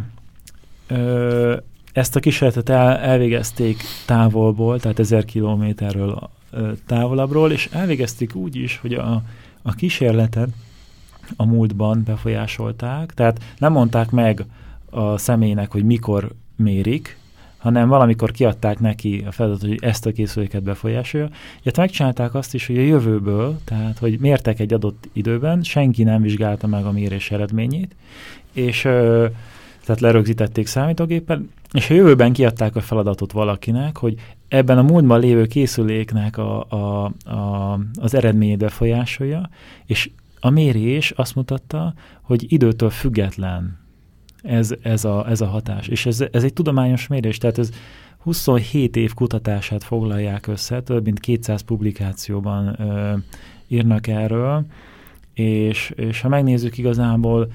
ö, ezt a kísérletet el, elvégezték távolból, tehát ezer kilométerről távolabbról, és elvégezték úgy is, hogy a, a kísérletet a múltban befolyásolták, tehát nem mondták meg a személynek, hogy mikor mérik, hanem valamikor kiadták neki a feladatot, hogy ezt a készüléket befolyásolja. Illetve megcsinálták azt is, hogy a jövőből, tehát hogy mértek egy adott időben, senki nem vizsgálta meg a mérés eredményét, és ö, tehát lerögzítették számítógépen, és a jövőben kiadták a feladatot valakinek, hogy ebben a múltban lévő készüléknek a, a, a, az eredményét befolyásolja, és a mérés azt mutatta, hogy időtől független ez, ez, a, ez a hatás. És ez, ez egy tudományos mérés, tehát ez 27 év kutatását foglalják össze, több mint 200 publikációban ö, írnak erről, és, és ha megnézzük igazából,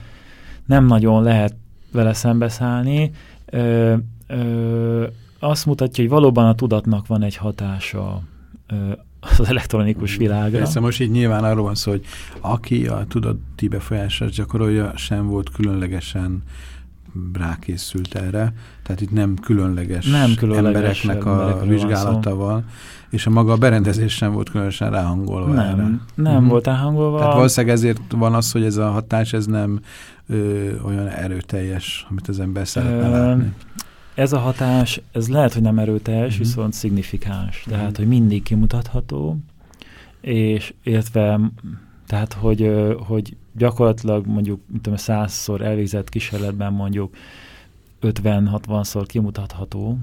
nem nagyon lehet vele szembeszállni. Ö, ö, azt mutatja, hogy valóban a tudatnak van egy hatása ö, az elektronikus világra. Persze most így nyilván arról van szó, hogy aki a tudati befolyását gyakorolja, sem volt különlegesen rákészült erre, tehát itt nem különleges, nem különleges embereknek a vizsgálatával, és a maga a berendezés sem volt különösen ráhangolva nem, erre. Nem uh-huh. volt ráhangolva. Tehát valószínűleg ezért van az, hogy ez a hatás ez nem ö, olyan erőteljes, amit az ember szeretne ö, látni. Ez a hatás, ez lehet, hogy nem erőteljes, uh-huh. viszont szignifikáns. Uh-huh. Tehát, hogy mindig kimutatható, és illetve tehát, hogy, hogy gyakorlatilag mondjuk, mint tudom, százszor elvégzett kísérletben mondjuk 50-60-szor kimutatható.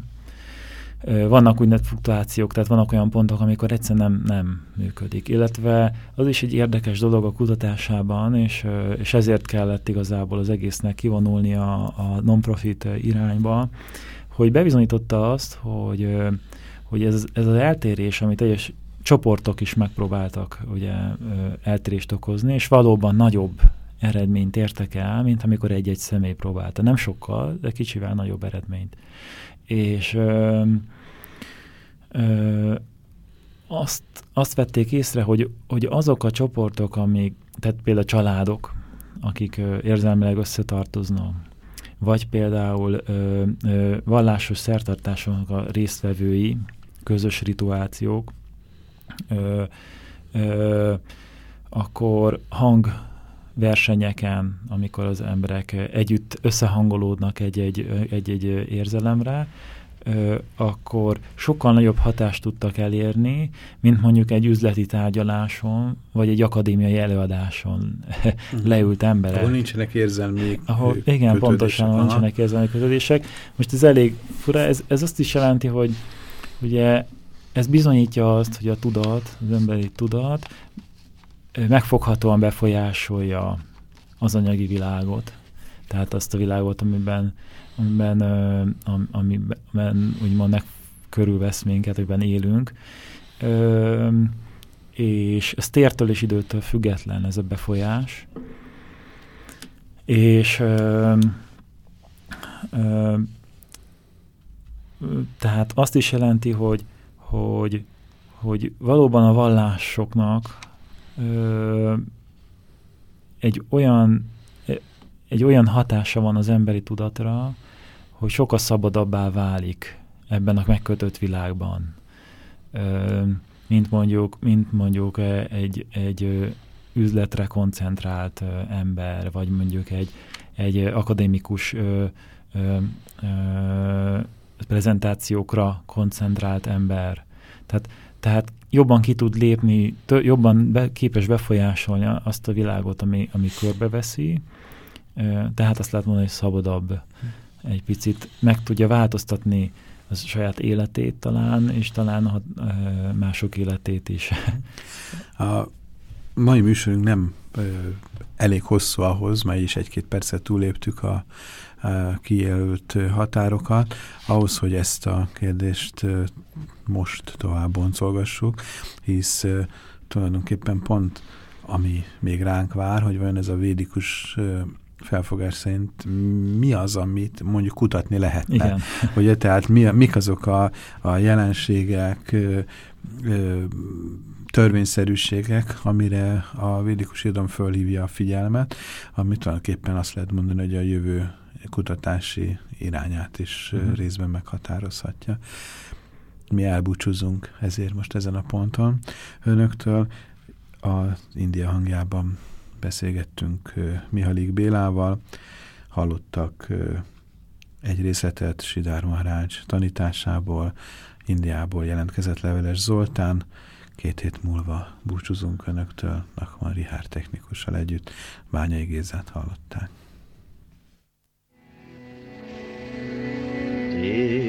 Vannak úgynevezett fluktuációk, tehát vannak olyan pontok, amikor egyszerűen nem, nem működik. Illetve az is egy érdekes dolog a kutatásában, és, és ezért kellett igazából az egésznek kivonulni a, a non-profit irányba, hogy bebizonyította azt, hogy, hogy ez, ez az eltérés, amit egyes csoportok is megpróbáltak ugye eltérést okozni, és valóban nagyobb eredményt értek el, mint amikor egy-egy személy próbálta. Nem sokkal, de kicsivel nagyobb eredményt. És ö, ö, azt, azt vették észre, hogy, hogy azok a csoportok, amik, tehát például családok, akik ö, érzelmileg összetartoznak, vagy például ö, ö, vallásos szertartásoknak a résztvevői, közös rituációk, ö, ö, akkor hang versenyeken, amikor az emberek együtt összehangolódnak egy-egy, érzelemre, akkor sokkal nagyobb hatást tudtak elérni, mint mondjuk egy üzleti tárgyaláson, vagy egy akadémiai előadáson uh-huh. leült emberek. Ahol nincsenek érzelmi Ahol, Igen, pontosan aha. nincsenek érzelmi kötődések. Most ez elég fura, ez, ez azt is jelenti, hogy ugye ez bizonyítja azt, hogy a tudat, az emberi tudat megfoghatóan befolyásolja az anyagi világot. Tehát azt a világot, amiben, amiben, amiben úgymond meg körülvesz minket, amiben élünk. És ez tértől és időtől független ez a befolyás. És ö, ö, tehát azt is jelenti, hogy, hogy, hogy valóban a vallásoknak ö, egy olyan egy olyan hatása van az emberi tudatra, hogy sokkal szabadabbá válik ebben a megkötött világban. Ö, mint mondjuk, mint mondjuk egy, egy üzletre koncentrált ember, vagy mondjuk egy, egy akadémikus ö, ö, ö, prezentációkra koncentrált ember. Tehát, tehát jobban ki tud lépni, tő, jobban be, képes befolyásolni azt a világot, ami, ami körbeveszi, tehát azt lehet mondani, hogy szabadabb egy picit, meg tudja változtatni a saját életét talán, és talán a mások életét is. A mai műsorunk nem elég hosszú ahhoz, mert is egy-két percet túléptük a kijelölt határokat, ahhoz, hogy ezt a kérdést most tovább boncolgassuk, hisz tulajdonképpen pont ami még ránk vár, hogy vajon ez a védikus felfogás szerint mi az, amit mondjuk kutatni lehetne. Igen. Ugye, tehát mi, mik azok a, a jelenségek, ö, ö, törvényszerűségek, amire a védikus irodalom fölhívja a figyelmet, amit tulajdonképpen azt lehet mondani, hogy a jövő kutatási irányát is uh mhm. -huh. részben meghatározhatja. Mi elbúcsúzunk ezért most ezen a ponton önöktől. Az India hangjában beszélgettünk Mihalik Bélával, hallottak egy részletet Sidár Maharaj tanításából, Indiából jelentkezett Leveles Zoltán, két hét múlva búcsúzunk Önöktől, Nakman Rihár technikussal együtt, Bányai Gézát hallották. Yeah.